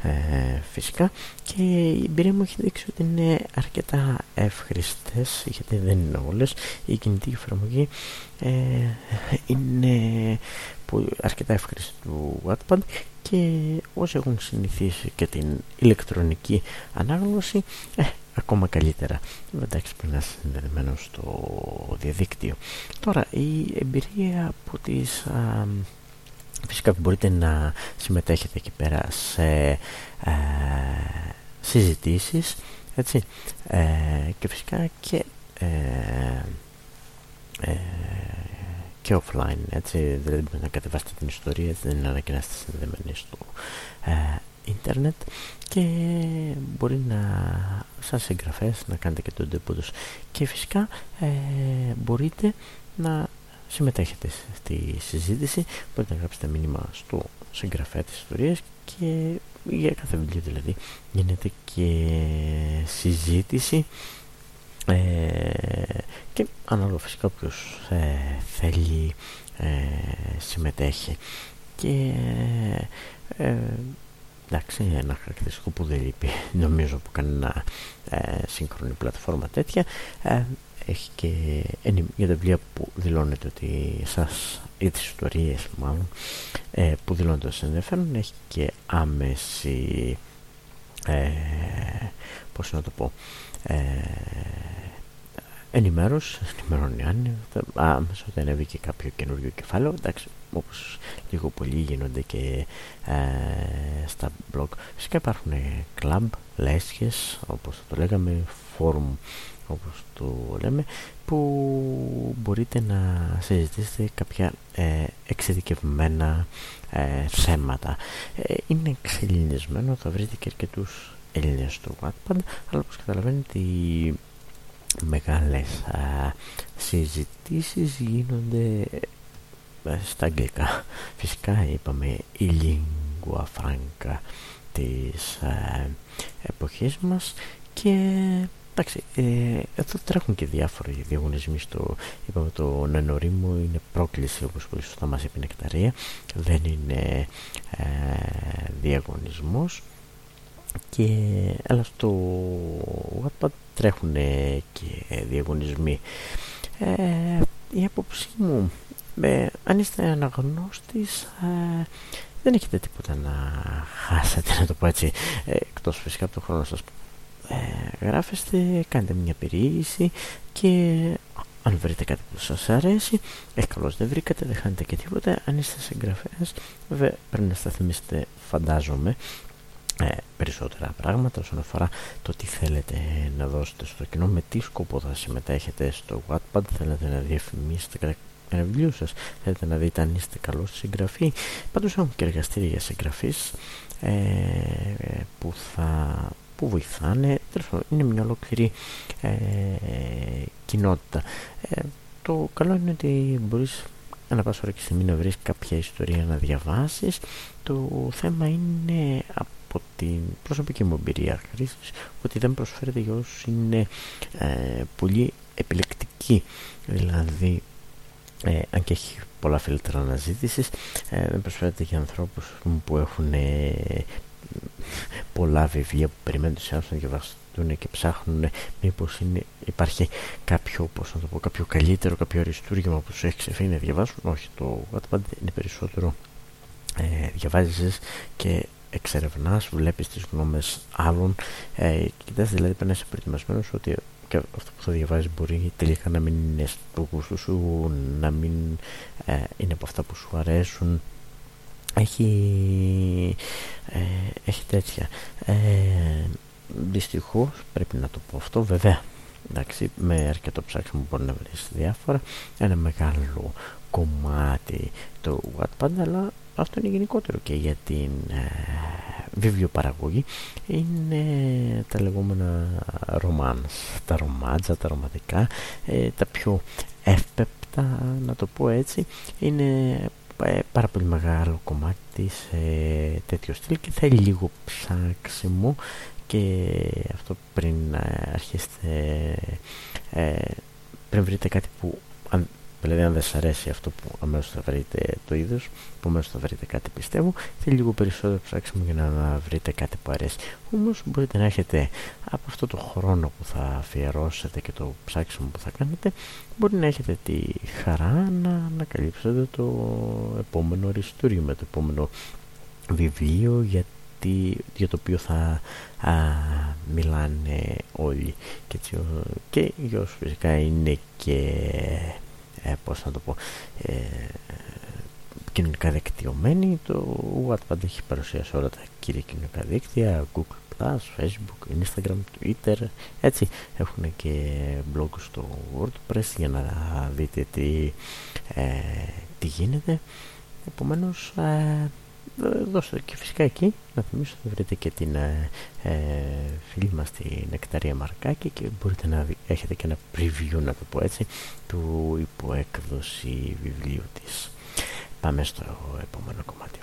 ε, φυσικά. Και η εμπειρία μου έχει δείξει ότι είναι αρκετά εύχριστες γιατί δεν είναι όλες. Η κινητή εφαρμογή ε, είναι αρκετά εύχριστη του Wattpad και όσοι έχουν συνηθίσει και την ηλεκτρονική ανάγνωση ε, ακόμα καλύτερα. Εντάξει που είναι συνδεδεμένο στο διαδίκτυο. Τώρα η εμπειρία που τις φυσικά μπορείτε να συμμετέχετε εκεί πέρα σε α, συζητήσεις έτσι ε, και φυσικά και ε, ε, και offline έτσι. Δηλαδή μπορείτε να κατεβάσετε την ιστορία έτσι δεν είναι ανάγκη να είστε συνδεδεμένοι στο ε, ίντερνετ. Και μπορεί να σαν συγγραφές να κάνετε και τον τύπο τους. Και φυσικά ε, μπορείτε να συμμετέχετε στη συζήτηση. Μπορείτε να γράψετε μήνυμα στο συγγραφέα της ιστορίας και για κάθε βιβλίο δηλαδή γίνεται και συζήτηση ε, και ανάλογα φυσικά όποιος ε, θέλει ε, συμμετέχει. Και ε, εντάξει ένα χαρακτηριστικό που δεν λείπει νομίζω από κανένα ε, σύγχρονη πλατφόρμα τέτοια ε, έχει και για τα βιβλία που δηλώνεται ότι σας ή τις ιστορίες μάλλον ε, που δηλώνεται ως ενδιαφέρον έχει και άμεση ε, πώς να το πω ε, ενημέρωση, ενημερώνει αν άμεσα όταν ανέβει και κάποιο καινούριο κεφάλαιο εντάξει όπως λίγο πολύ γίνονται και ε, στα blog φυσικά υπάρχουν κλαμπ, λέσχες όπως το λέγαμε φόρουμ όπως το λέμε που μπορείτε να συζητήσετε κάποια ε, εξειδικευμένα ε, θέματα. Ε, είναι εξελινισμένο θα βρείτε και αρκετούς Έλληνες στο Wattpad αλλά όπως καταλαβαίνετε οι μεγάλες α, συζητήσεις γίνονται ε, στα αγγλικά. Φυσικά είπαμε η lingua franca της ε, εποχής μας και εντάξει ε, εδώ τρέχουν και διάφοροι διαγωνισμοί στο είπαμε το νενορίμο είναι πρόκληση όπως πολύ σωστά μας είπε η Νεκταρία. Δεν είναι ε, διαγωνισμός και αλλά στο Wattpad τρέχουν και διαγωνισμοί. Ε, η άποψή μου ε, αν είστε αναγνώστης ε, δεν έχετε τίποτα να χάσετε να το πω έτσι ε, εκτός φυσικά από το χρόνο σας. Ε, γράφεστε, κάντε μια περιήγηση και αν βρείτε κάτι που σας αρέσει ε, καλώς δεν βρήκατε, δεν χάνετε και τίποτα. Αν είστε συγγραφέας βέβαια πρέπει να σταθμίσετε φαντάζομαι ε, περισσότερα πράγματα όσον αφορά το τι θέλετε να δώσετε στο κοινό με τι σκοπό θα συμμετέχετε στο Wattpad θέλετε να διαφημίσετε ένα βιβλίο σας θέλετε να δείτε αν είστε καλός στη συγγραφή. Πάντως έχουν και εργαστήρια συγγραφής ε, που θα που βοηθάνε είναι μια ολόκληρη ε, κοινότητα. Ε, το καλό είναι ότι μπορείς ανά πάσα ώρα και στιγμή να βρεις κάποια ιστορία να διαβάσεις. Το θέμα είναι από την προσωπική μου εμπειρία χρήσης ότι δεν προσφέρεται για όσους είναι ε, πολύ επιλεκτικοί. Δηλαδή ε, αν και έχει πολλά φίλτρα αναζήτησης ε, δεν προσφέρεται για ανθρώπους που έχουν ε, πολλά βιβλία που περιμένουν τους άλλους να διαβαστούν και ψάχνουν μήπως είναι, υπάρχει κάποιο, πώς να το πω, κάποιο καλύτερο, κάποιο αριστούργημα που τους έχει ξεφύγει να διαβάσουν. Όχι, το Wattpad είναι περισσότερο ε, διαβάζεις και εξερευνάς, βλέπεις τις γνώμες άλλων ε, κοιτάς δηλαδή πρέπει να είσαι προετοιμασμένος ότι και αυτό που θα διαβάζεις μπορεί τελικά να μην είναι στο γούστο σου, να μην ε, είναι από αυτά που σου αρέσουν. Έχει, ε, έχει τέτοια. Ε, δυστυχώς πρέπει να το πω αυτό βέβαια. Εντάξει, με αρκετό ψάξιμο μπορεί να βρεις διάφορα. Ένα μεγάλο κομμάτι το Wattpad, αλλά αυτό είναι γενικότερο και για την ε, βιβλιοπαραγωγή είναι τα λεγόμενα ρομάνς, τα ρομάτζα, τα ρομαντικά, ε, τα πιο εύπεπτα να το πω έτσι, είναι ε, πάρα πολύ μεγάλο κομμάτι σε τέτοιο στυλ και θέλει λίγο ψάξιμο και αυτό πριν αρχίσετε ε, πριν βρείτε κάτι που αν, δηλαδή αν δεν σας αρέσει αυτό που αμέσως θα βρείτε το είδος που αμέσως θα βρείτε κάτι πιστεύω θέλει λίγο περισσότερο ψάξιμο για να βρείτε κάτι που αρέσει. Όμως μπορείτε να έχετε από αυτό το χρόνο που θα αφιερώσετε και το ψάξιμο που θα κάνετε μπορεί να έχετε τη χαρά να ανακαλύψετε το επόμενο αριστούριο με το επόμενο βιβλίο γιατί, για το οποίο θα α, μιλάνε όλοι. Και, έτσι, και για φυσικά είναι και ε, πώς να το πω ε, κοινωνικά δικτυωμένοι το Wattpad έχει παρουσιάσει όλα τα κύρια κοινωνικά δίκτυα Google Plus, Facebook, Instagram, Twitter έτσι. Έχουν και blog στο WordPress για να δείτε τι, ε, τι γίνεται. Επομένως ε, δώστε και φυσικά εκεί να θυμίσω ότι βρείτε και την ε, ε, φίλη μας την Νεκταρία Μαρκάκη και μπορείτε να έχετε και ένα preview να το πω έτσι του υποέκδοση βιβλίου της. Πάμε στο επόμενο κομμάτι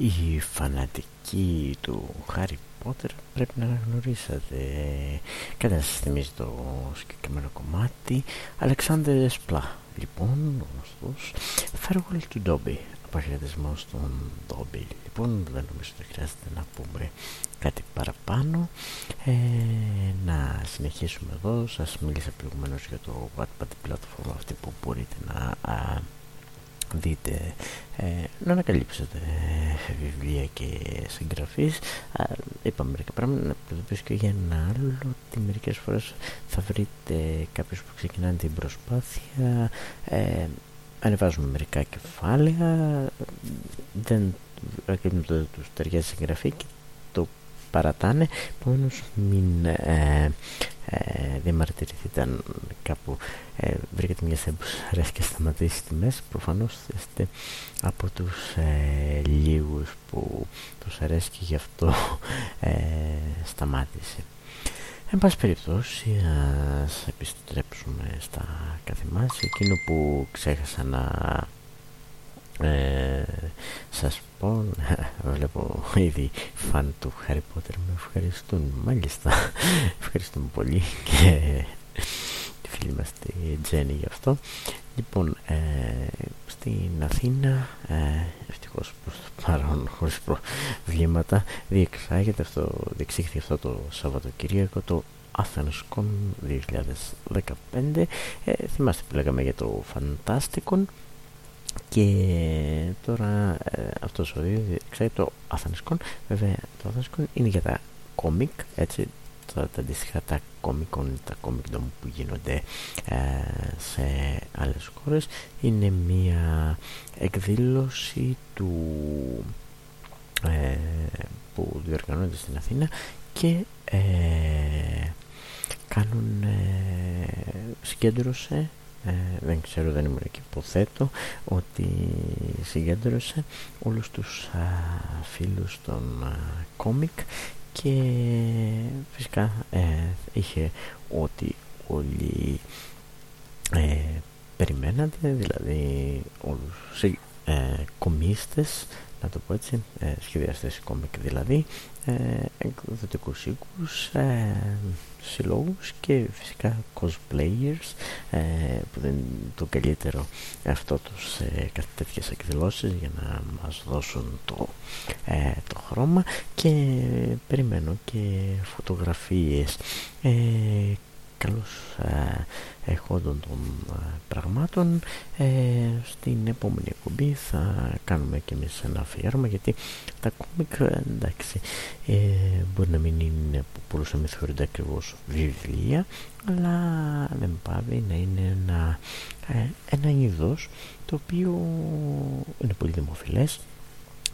οι φανατικοί του Χάρι Πότερ πρέπει να αναγνωρίσατε. Κατά σας θυμίζει το συγκεκριμένο κομμάτι. Αλεξάνδρ Σπλά λοιπόν γνωστός Farewell του Ντόμπι αποχαιρετισμός στον Ντόμπι. Λοιπόν δεν νομίζω ότι χρειάζεται να πούμε κάτι παραπάνω. Ε, να συνεχίσουμε εδώ. Σας μίλησα προηγουμένως για το Wattpad platform αυτή που μπορείτε να δείτε, ε, να ανακαλύψετε βιβλία και συγγραφείς. είπαμε μερικά πράγματα, να προειδοποιήσω και για ένα άλλο, ότι μερικές φορές θα βρείτε κάποιους που ξεκινάνε την προσπάθεια, ε, ανεβάζουμε μερικά κεφάλαια, δεν ακολουθούν το τους ταιριάζει συγγραφή και το παρατάνε, επομένως μην ε, ε, διαμαρτυρηθείτε αν κάπου ε, βρήκατε μια σέμπους αρέσει και σταματήσει τη μέση προφανώς είστε από τους ε, λίγους που τους αρέσει και γι' αυτό ε, σταμάτησε. Εν πάση περιπτώσει ας επιστρέψουμε στα καθημάτια εκείνο που ξέχασα να ε, σας πω βλέπω ήδη φαν του Harry Potter με ευχαριστούν μάλιστα. Ευχαριστούμε πολύ και τη φίλη μας τη Τζέννη γι' αυτό. Λοιπόν ε, στην Αθήνα ε, ευτυχώς προς το παρόν χωρίς προβλήματα διεξάγεται αυτό, διεξήχθη αυτό το Σαββατοκυριακό το Athenscon 2015 ε, θυμάστε που λέγαμε για το Fantasticon και τώρα ε, αυτός ο δύο ξέρει το Athenscon βέβαια το Athenscon είναι για τα κόμικ έτσι τα, τα αντίστοιχα τα κόμικον τα κόμικ που γίνονται ε, σε άλλες χώρες είναι μια εκδήλωση του ε, που διοργανώνεται στην Αθήνα και ε, κάνουν ε, συγκέντρωσε ε, δεν ξέρω δεν ήμουν εκεί υποθέτω ότι συγκέντρωσε όλους τους α, φίλους των κόμικ και φυσικά ε, είχε ό,τι όλοι ε, περιμένατε δηλαδή όλους ε, κομίστες να το πω έτσι, ε, σχεδιαστές κόμικ δηλαδή, ε, εκδοτικούς οίκους, ε, συλλόγους και φυσικά cosplayers ε, που δεν είναι το καλύτερο αυτό τους σε κάτι τέτοιες εκδηλώσεις για να μας δώσουν το, ε, το χρώμα. Και περιμένω και φωτογραφίες ε, καλώς ε, εχόντων των ε, πραγμάτων. Ε, στην επόμενη εκπομπή θα κάνουμε και εμείς ένα αφιέρωμα γιατί τα κόμικ εντάξει ε, μπορεί να μην είναι που μπορούσαμε θεωρούνται ακριβώς βιβλία αλλά δεν πάβει να είναι ένα, ε, ένα είδος το οποίο είναι πολύ δημοφιλές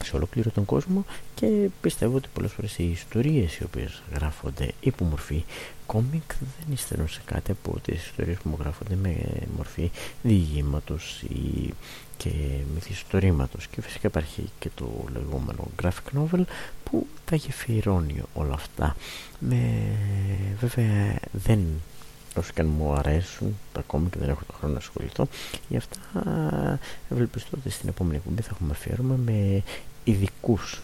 σε ολόκληρο τον κόσμο και πιστεύω ότι πολλές φορές οι ιστορίες οι οποίες γράφονται υπό μορφή κόμικ δεν υστερούν σε κάτι από τις ιστορίες που μου γράφονται με μορφή διηγήματος ή και μυθιστορήματος. Και φυσικά υπάρχει και το λεγόμενο graphic novel που τα γεφυρώνει όλα αυτά. Με βέβαια δεν όσο και αν μου αρέσουν τα κόμικ δεν έχω το χρόνο να ασχοληθώ. Γι' αυτά ευελπιστώ ότι στην επόμενη εκπομπή θα έχουμε αφιέρωμα με ειδικούς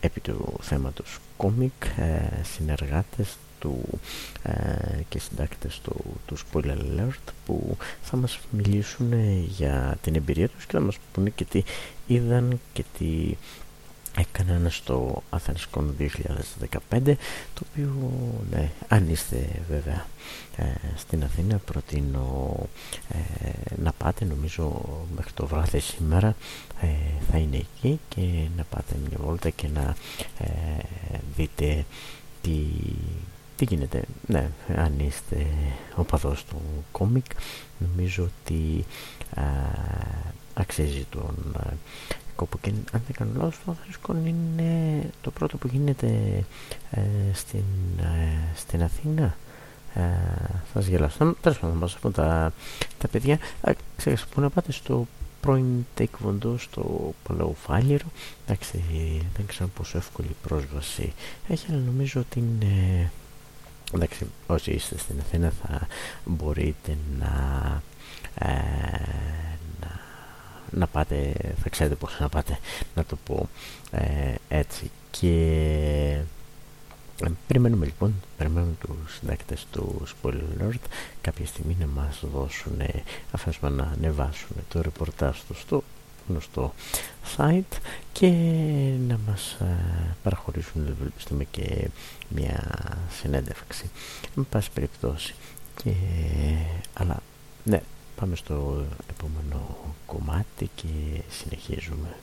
επί του θέματος κόμικ ε, συνεργάτες του, ε, και συντάκτες του, του Spoiler Alert που θα μας μιλήσουν για την εμπειρία τους και θα μας πούνε και τι είδαν και τι έκαναν στο Athens 2015 το οποίο ναι, αν είστε βέβαια ε, στην Αθήνα προτείνω ε, να πάτε. Νομίζω μέχρι το βράδυ σήμερα ε, θα είναι εκεί και να πάτε μια βόλτα και να δείτε τι, τι γίνεται; Ναι, αν είστε οπαδός του κόμικ νομίζω ότι αξίζει τον κόπο. Και αν δεν κάνω λάθος το Αθρησκόν είναι το πρώτο που γίνεται ε, στην, ε, στην Αθήνα. Ε, θα σας γελάσω. Τέλος πάντων θα μας πω τα, τα παιδιά. Ξέρεις που να πάτε στο πρώην Taekwondo στο Παλαιοφάλιρο. Εντάξει δεν ξέρω πόσο εύκολη πρόσβαση έχει αλλά νομίζω ότι είναι εντάξει όσοι είστε στην Αθήνα θα μπορείτε να, ε, να να πάτε, θα ξέρετε πώς να πάτε, να το πω ε, έτσι. Και ε, περιμένουμε λοιπόν, περιμένουμε τους συντάκτες του Spoiler Alert κάποια στιγμή να μας δώσουν αφέσμα να ανεβάσουν το ρεπορτάζ τους στο γνωστό site και να μας ε, παραχωρήσουν ευελπιστούμε και μια συνέντευξη. Με πάση περιπτώσει και, αλλά ναι πάμε στο επόμενο κομμάτι και συνεχίζουμε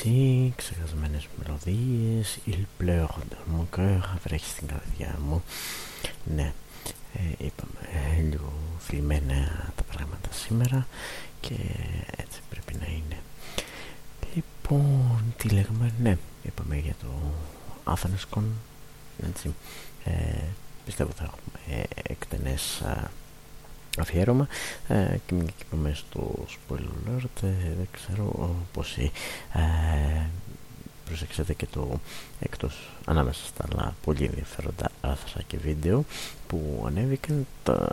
BBC, ξεχασμένες μελωδίες, Il pleure dans mon cœur, βρέχει στην καρδιά μου. Ναι, ε, είπαμε ε, λίγο θλιμμένα τα πράγματα σήμερα και έτσι πρέπει να είναι. Λοιπόν, τι λέγαμε, ναι, είπαμε για το Athens έτσι, ε, πιστεύω θα έχουμε ε, εκτενές αφιέρωμα ε, και μην και είπαμε στο spoiler alert ε, δεν ξέρω πόσοι ε, προσέξατε και το εκτός ανάμεσα στα άλλα πολύ ενδιαφέροντα άρθρα και βίντεο που ανέβηκαν το,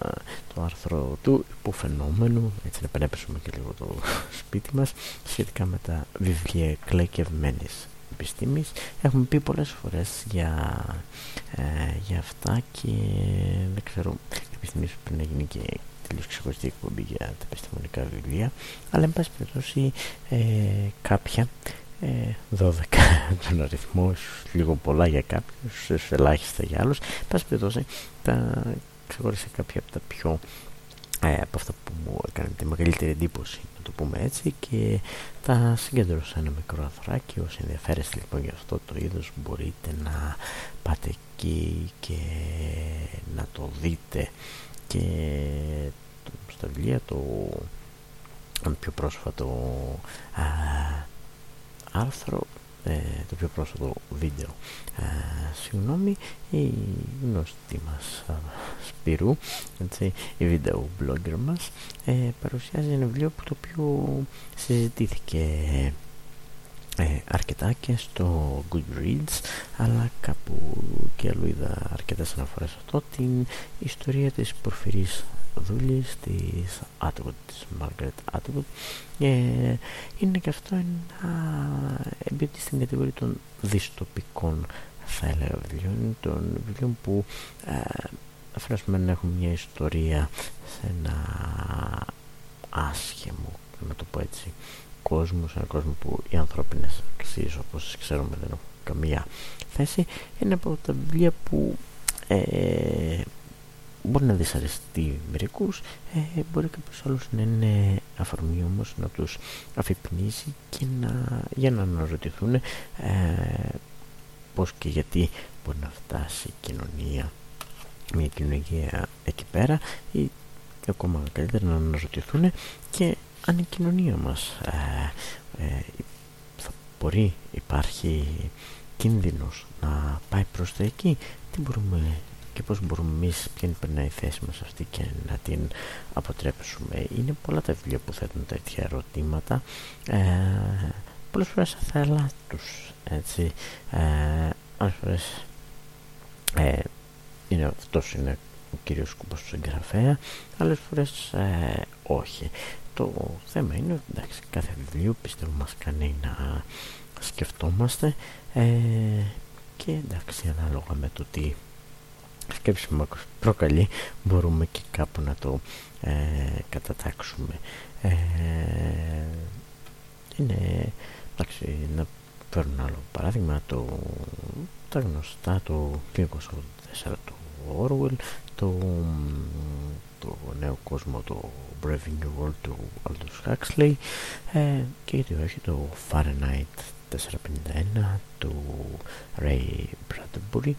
το άρθρο του υποφαινόμενου έτσι να επανέπεσουμε και λίγο το σπίτι μας σχετικά με τα βιβλία κλεκευμένης επιστήμης. Έχουμε πει πολλές φορές για, ε, για αυτά και δεν ξέρω επιστήμης πρέπει να γίνει και τελείως ξεχωριστή εκπομπή για τα επιστημονικά βιβλία. Αλλά εν πάση περιπτώσει ε, κάποια ε, 12 τον αριθμό λίγο πολλά για κάποιους ελάχιστα για άλλους. Εν πάση περιπτώσει τα ξεχώρισα κάποια από τα πιο ε, από αυτά που μου έκανε τη μεγαλύτερη εντύπωση να το πούμε έτσι και τα συγκέντρωσα ένα μικρό αθράκι όσοι ενδιαφέρεστε λοιπόν για αυτό το είδος μπορείτε να πάτε εκεί και να το δείτε. Και στα βιβλία το πιο πρόσφατο α, άρθρο ε, το πιο πρόσφατο βίντεο. Α, συγγνώμη η γνωστή μας α, Σπυρού έτσι, η βίντεο blogger μας ε, παρουσιάζει ένα βιβλίο που το οποίο συζητήθηκε ε, αρκετά και στο Goodreads αλλά κάπου και αλλού είδα αρκετές αναφορές αυτό την ιστορία της Πορφυρής Δούλης της Atwood, της Margaret Atwood. Ε, είναι και αυτό ένα εμπίπτει στην κατηγορία των δυστοπικών θα έλεγα βιβλίων των βιβλίων που ε, να έχουν μια ιστορία σε ένα άσχημο να το πω έτσι κόσμο, σε έναν κόσμο που οι ανθρώπινες αξίες όπως ξέρουμε δεν έχουν καμία θέση. Είναι από τα βιβλία που ε, μπορεί να δυσαρεστεί μερικούς ε, μπορεί κάποιος άλλος να είναι αφορμή όμως να τους αφυπνίσει και να, για να αναρωτηθούν ε, πώς και γιατί μπορεί να φτάσει η κοινωνία μια κοινωνία εκεί πέρα ή ακόμα καλύτερα να αναρωτηθούν και αν η κοινωνία μας ε, ε, θα μπορεί υπάρχει κίνδυνος να πάει προς τα εκεί τι μπορούμε και πώς μπορούμε εμείς ποια είναι η θέση μας αυτή και να την αποτρέψουμε. Είναι πολλά τα βιβλία που θέτουν τέτοια ερωτήματα. Ε, πολλές φορές θα τους έτσι ε, άλλες φορές ε, είναι, αυτός είναι ο κύριος σκούπος του συγγραφέα άλλες φορές ε, όχι. Το θέμα είναι εντάξει κάθε βιβλίο πιστεύω μας κάνει να σκεφτόμαστε ε, και εντάξει ανάλογα με το τι σκέψη μας προκαλεί μπορούμε και κάπου να το ε, κατατάξουμε. Ε, είναι εντάξει να φέρω ένα άλλο παράδειγμα το, τα γνωστά το 1984 του Orwell το, το νέο κόσμο το Brave New World του Aldous Huxley ε, και γιατί όχι το Fahrenheit 451 του Ray Bradbury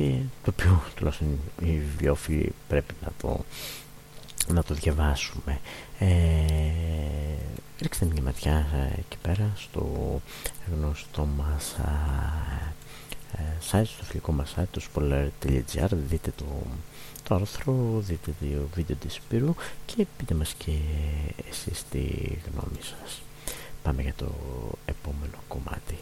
και το οποίο τουλάχιστον οι βιβλιοφίλοι πρέπει να το, να το διαβάσουμε. Ε, ρίξτε μια ματιά ε, εκεί πέρα στο γνωστό μας ε, site, στο φιλικό μας site το spoiler.gr δείτε το, το άρθρο, δείτε το βίντεο της Σπύρου και πείτε μας και εσείς τη γνώμη σας. Πάμε για το επόμενο κομμάτι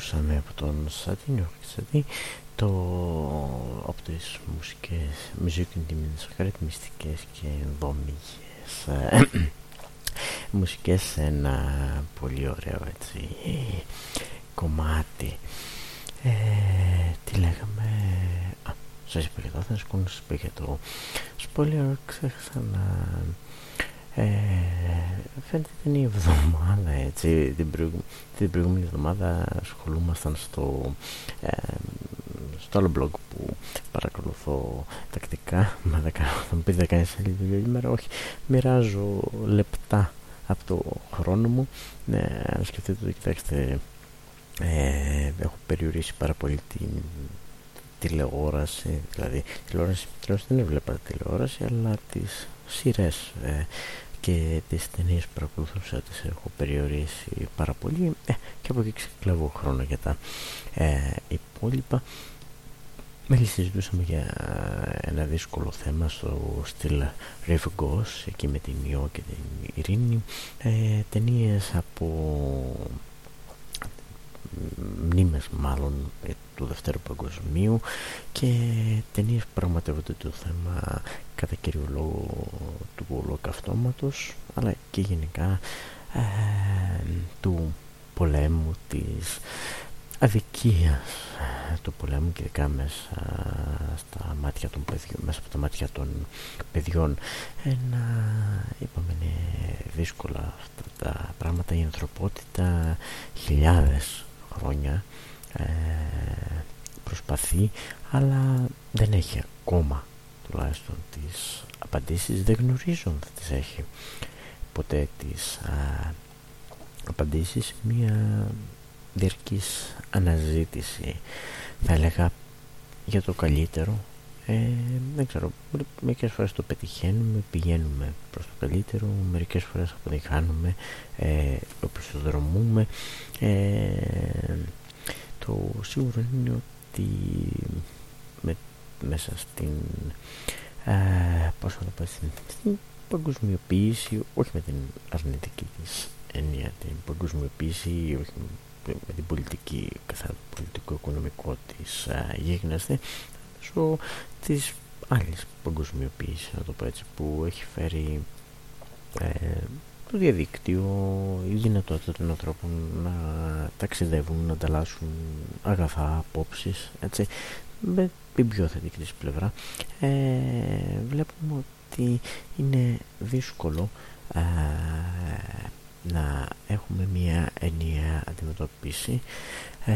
ακούσαμε από τον Σατίνιο Χρυσατή το από τις μουσικές μυζοκινητήμινες χαρακτηριστικές και δομικές ε, μουσικές σε ένα πολύ ωραίο έτσι κομμάτι. Ε, τι λέγαμε; Α, σας είπα για το Athens Con, σας είπα για το spoiler ξέχασα να ε, φαίνεται ήταν η εβδομάδα έτσι. Την, την προηγούμενη εβδομάδα ασχολούμασταν στο ε, στο άλλο blog που παρακολουθώ τακτικά. Μα δεν κάνω, θα μου πεις δεν κάνεις άλλη δουλειά ημέρα όχι μοιράζω λεπτά από το χρόνο μου. Ναι, αν σκεφτείτε το κοιτάξτε ε, έχω περιορίσει πάρα πολύ την τηλεόραση. Δηλαδή τηλεόραση, τηλεόραση δεν έβλεπα τηλεόραση αλλά τις σειρές ε, και τις ταινίες που παρακολουθούσα τις έχω περιορίσει πάρα πολύ. Ε, και από εκεί ξεκλαβώ χρόνο για τα ε, υπόλοιπα. Μέλη συζητούσαμε για ένα δύσκολο θέμα στο στυλ River Ghost εκεί με την Ιώ και την Ειρήνη ε, ταινίες από μνήμες μάλλον ε, του Δευτέρου Παγκοσμίου και ταινίες που πραγματεύονται το θέμα κατά κύριο λόγο του ολοκαυτώματος αλλά και γενικά ε, του πολέμου της αδικίας. Του πολέμου και ειδικά μέσα στα μάτια των παιδιών, μέσα από τα μάτια των παιδιών. Ένα είπαμε είναι δύσκολα αυτά τα πράγματα. Η ανθρωπότητα χιλιάδες χρόνια ε, προσπαθεί αλλά δεν έχει ακόμα τουλάχιστον τις απαντήσεις. Δεν γνωρίζω αν θα τις έχει ποτέ τις α, απαντήσεις. Μια διαρκής αναζήτηση θα έλεγα για το καλύτερο. Ε, δεν ξέρω, μερικές φορές το πετυχαίνουμε, πηγαίνουμε προς το καλύτερο, μερικές φορές αποτυχάνουμε, ε, οπισθοδρομούμε. Ε, το σίγουρο είναι ότι με, μέσα στην, ε, πώς θα το πω, στην, στην παγκοσμιοποίηση, όχι με την αρνητική της έννοια, την παγκοσμιοποίηση, όχι με την πολιτική καθαρά πολιτικό-οικονομικό της γίγνεσθε μέσω της άλλης παγκοσμιοποίησης να το πω έτσι που έχει φέρει ε, το διαδίκτυο η δυνατότητα των ανθρώπων να ταξιδεύουν, να ανταλλάσσουν αγαθά, απόψεις έτσι με την πιο θετική της πλευρά. Ε, βλέπουμε ότι είναι δύσκολο ε, να έχουμε μια ενιαία αντιμετώπιση ε,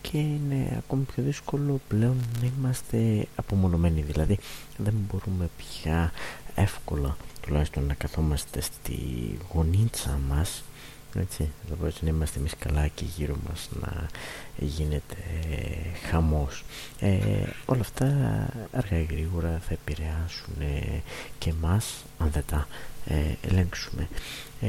και είναι ακόμη πιο δύσκολο πλέον να είμαστε απομονωμένοι. Δηλαδή δεν μπορούμε πια εύκολα τουλάχιστον να καθόμαστε στη γονίτσα μας έτσι, εδώ έτσι να είμαστε εμείς καλά και γύρω μας να γίνεται χαμός. Ε, όλα αυτά αργά ή γρήγορα θα επηρεάσουν και μας αν δεν τα ε, ελέγξουμε. Ε,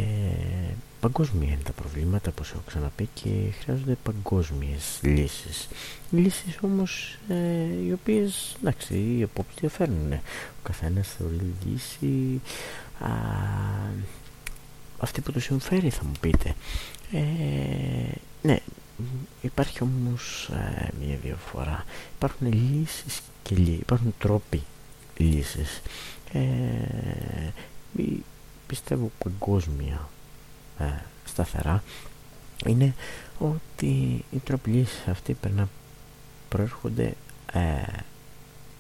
παγκόσμια είναι τα προβλήματα όπως έχω ξαναπεί και χρειάζονται παγκόσμιες λύσεις. Λύσεις όμως ε, οι οποίες εντάξει οι απόψεις διαφέρνουν ο καθένας θεωρεί λύση. Α, αυτή που του συμφέρει θα μου πείτε. Ε, ναι υπάρχει όμως ε, μια διαφορά υπάρχουν λύσεις και λύσεις υπάρχουν τρόποι λύσεις ε, πιστεύω παγκόσμια ε, σταθερά. Είναι ότι οι τρόποι λύσεις αυτοί πρέπει να προέρχονται ε,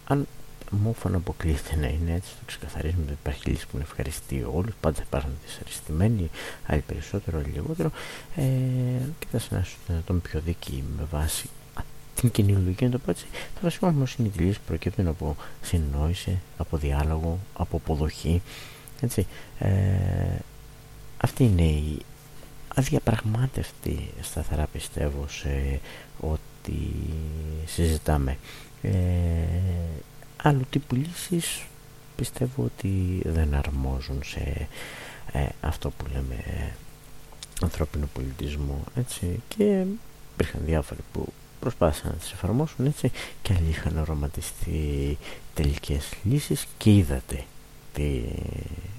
αν μόφωνα αποκλείεται να είναι έτσι το ξεκαθαρίζουμε ότι υπάρχει λύση που είναι ευχαριστεί όλους πάντα θα υπάρχουν δυσαρεστημένοι άλλοι περισσότερο, άλλοι λιγότερο. Ε, κοιτάς να σου τον πιο δίκη με βάση την κοινή λογική να το πω έτσι. Το βασικό όμως είναι οι λύσεις προκύπτουν από συνεννόηση, από διάλογο, από αποδοχή έτσι. Ε, αυτή είναι η αδιαπραγμάτευτη σταθερά πιστεύω σε ό,τι συζητάμε. Ε, άλλου τύπου λύσεις πιστεύω ότι δεν αρμόζουν σε ε, αυτό που λέμε ε, ανθρώπινο πολιτισμό έτσι. Και υπήρχαν διάφοροι που προσπάθησαν να τις εφαρμόσουν έτσι και άλλοι είχαν οραματιστεί τελικές λύσεις και είδατε τι,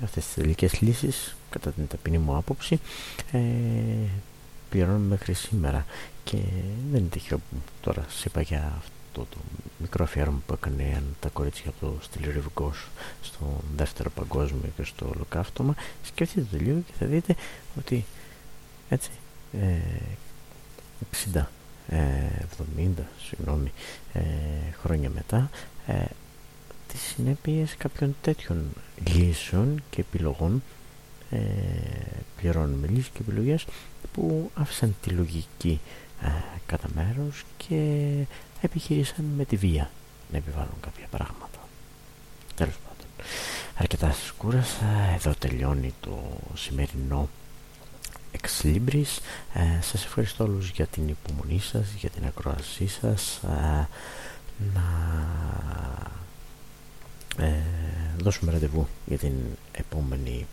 αυτές τις τελικές λύσεις κατά την ταπεινή μου άποψη ε, πληρώνουμε μέχρι σήμερα. Και δεν είναι τυχαίο που τώρα σας είπα για αυτό το μικρό αφιέρωμα που έκανε τα κορίτσια από το Στυλιριβικός στο δεύτερο παγκόσμιο και στο ολοκαύτωμα. Σκεφτείτε το λίγο και θα δείτε ότι έτσι ε, 60 70 συγγνώμη, ε, χρόνια μετά ε, τις συνέπειες κάποιων τέτοιων λύσεων και επιλογών ε, πληρώνουμε λύσεις και επιλογές που άφησαν τη λογική ε, κατά μέρος και επιχειρήσαν με τη βία να επιβάλλουν κάποια πράγματα. Τέλος πάντων, αρκετά σας κούρασα, εδώ τελειώνει το σημερινό Ex Libris. Ε, σας ευχαριστώ όλους για την υπομονή σας, για την ακροασή σας. Ε, να ε, δώσουμε ραντεβού για την επόμενη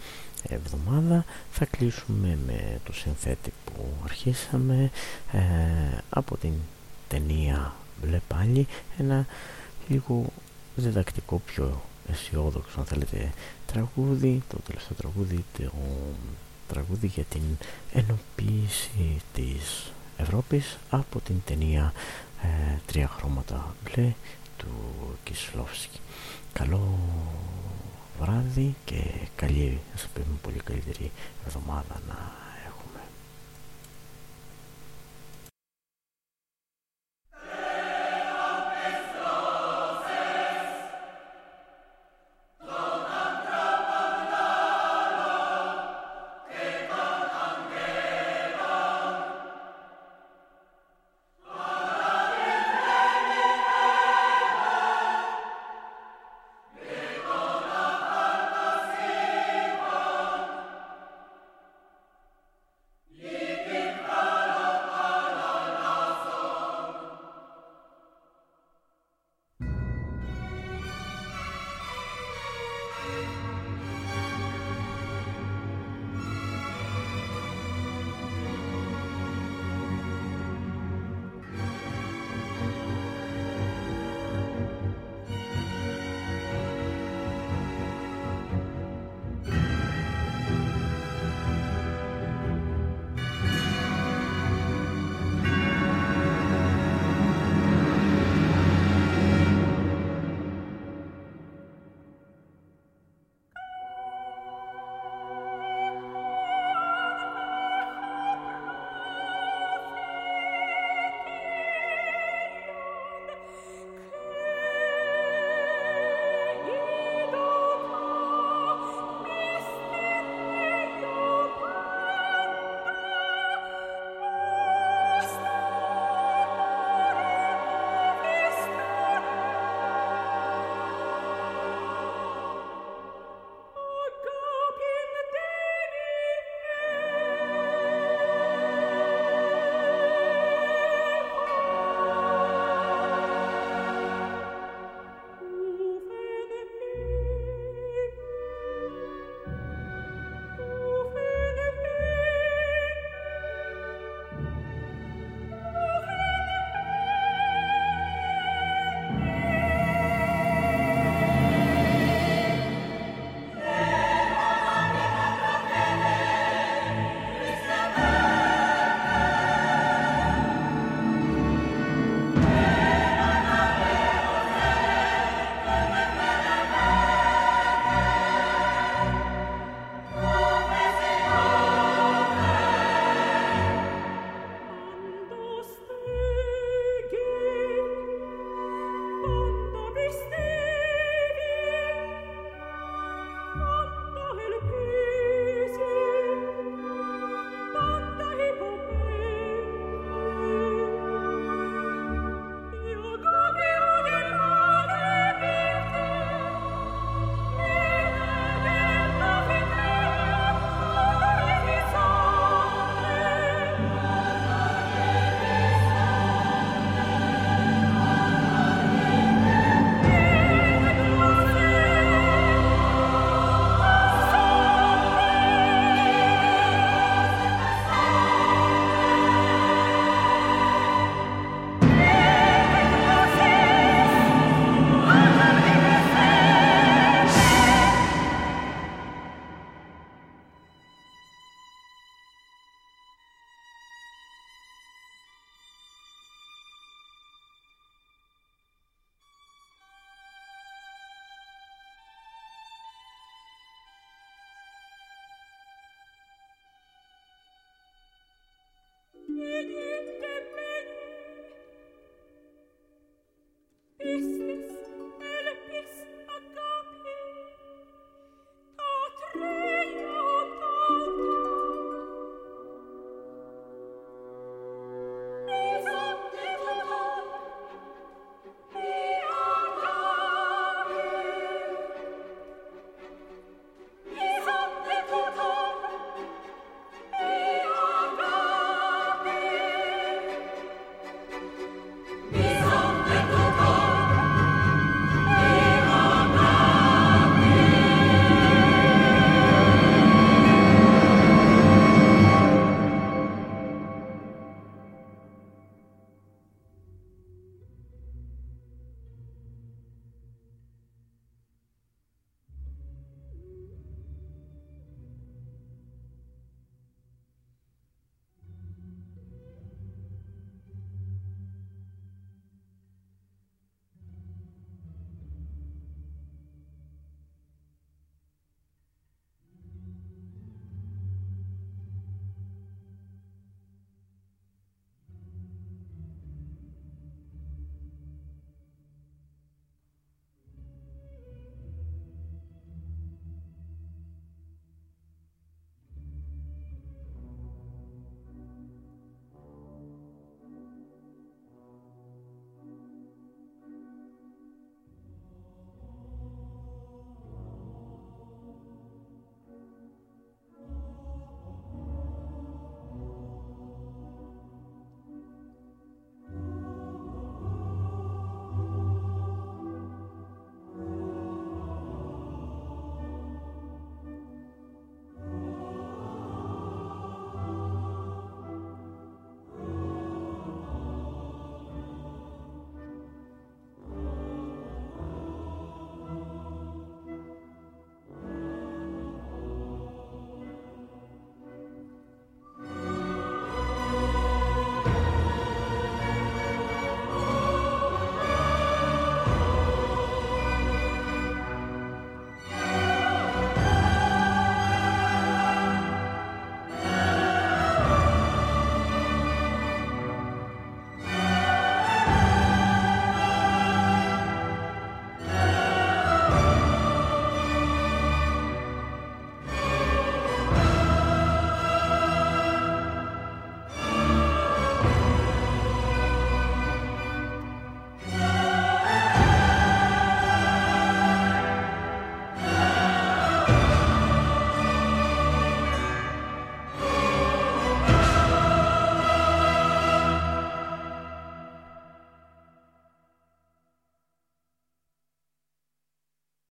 εβδομάδα. Θα κλείσουμε με το συνθέτη που αρχίσαμε ε, από την ταινία Μπλε πάλι ένα λίγο διδακτικό πιο αισιόδοξο αν θέλετε τραγούδι το τελευταίο τραγούδι το τραγούδι για την ενοποίηση της Ευρώπης από την ταινία ε, «Τρία χρώματα μπλε» του Κισλόφσκι. Καλό βράδυ και καλή, ας πούμε πολύ καλύτερη εβδομάδα να